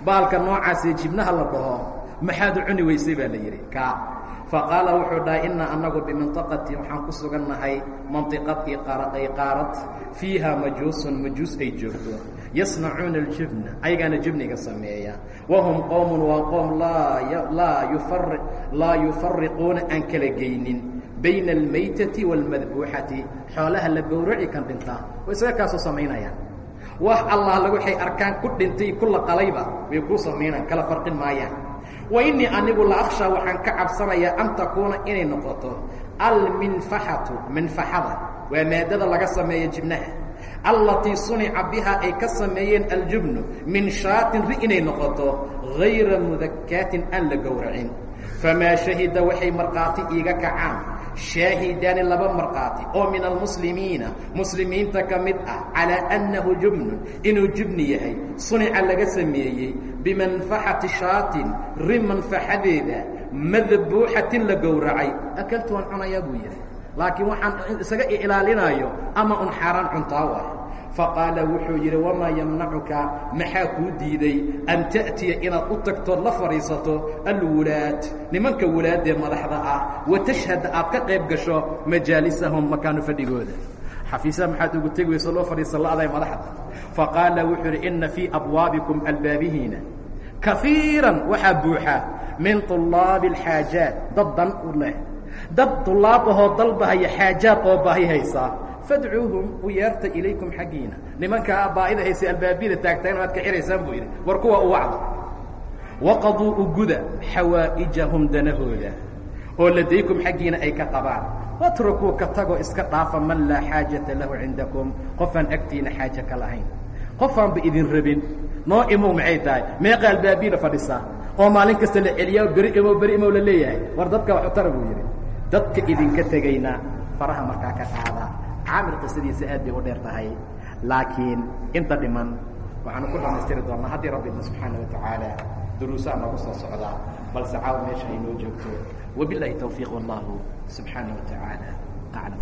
baalka noocaasee jibnaha la dhaho maxaad cuni weysay baa la yidhi ka. Faqaala wuxuu dhahay innaa anagu bimanطaqati waxaan ku sugan nahay maniqadii qaarad fiiha majuusun majuus ay joogto. Yasnacuuna اljibna ayagaana jibniga sameeya. Wahum qowm waa qowm laa yufariquuna aan kala geynin bayna almaytati wاlmadbuuxati xoolaha la gowraci kan dhintaa way isaga kaasoo samaynayaan. Wax allaala waxay arkaan ku dhintay ku la qalayba way kuu samaynaan kala farqin maayaan. Wa innii anigu la akhshaa waxaan ka cabsanayaa an takuuna inay noqoto alminfaxatu minfaxada. Waa maadada laga sameeya jibnaha. Allatii sunica bihaa ay ka sameeyeen aljubnu min shaatin ri inay noqoto hayra mudakaatin aan la gowracin. Famaa shahida waxay markhaati iiga kacaan shaahidaani laba markhaati oo min almuslimiina muslimiinta ka mid ah calaa annahu jubnun inuu jubni yahay sunica laga sameeyey bimanfaxati shaatin ri manfaxadeeda madbuuxatin la gowracay. Akaltu waan cunayaa buu yidhi. Laakiin waxaan isaga ilaalinayo ama un xaaraan cuntaa faqaala wuxuu yidhi wamaa yamnacuka? Maxaa kuu diiday? An ta'tiya inaad u tagtood la fadhiisato alwulaad. Nimanka wulaaddee madaxda ah wa tashhad aad ka qayb gasho majaalisahum makaano fadhigooda. Xafiisaha maxaad ugu tegi wayso loo fadhiisa la'day madaxda. Faqaala wuxuu yidhi inna fii abwaabikum albaabihiina kafiiran waxaa buuxa min طulaabi اlxaajaat dad dan u leh. Dad dulaab ahoo dalbahaya xaajaad oo baahi haysaa fadcuuhum u yeerta ilaykum xaggiina. Nimankaa baa'ida haysa albaabiyada taagtaagna waad ka xiraysaan buu yidhi. War kuwa u wacda waqaduu u guda xawaa'ijahum danahooda oo ladaykum xaggiina ay ka qabaan. Watrukuu ka tagoo iska dhaafa man laa xaajata lahu cindakum. Qofaan agtiina xaaje ka lahayn. Qofaanba idin rabin. Noo imow maxay tahay? Meeqa albaabiila fadhisaa oo maalin kasta la celiyaa beri imow beri imow la leeyahay. War dadka wax u tara buu yidhi. Dadka idinka tegayna faraha markaa ka qaada caamir qisadiisa aad bay u dheer tahay. Laakiin inta dhiman waxaanu ku dhamaystiri doonaa haddii rabbina subxaana watacaala duruusaha noogu soo socdaa balse caawa meesha ay noo joogto. Wabilaahi tawfiiq wallahu subxaana watacaala aclam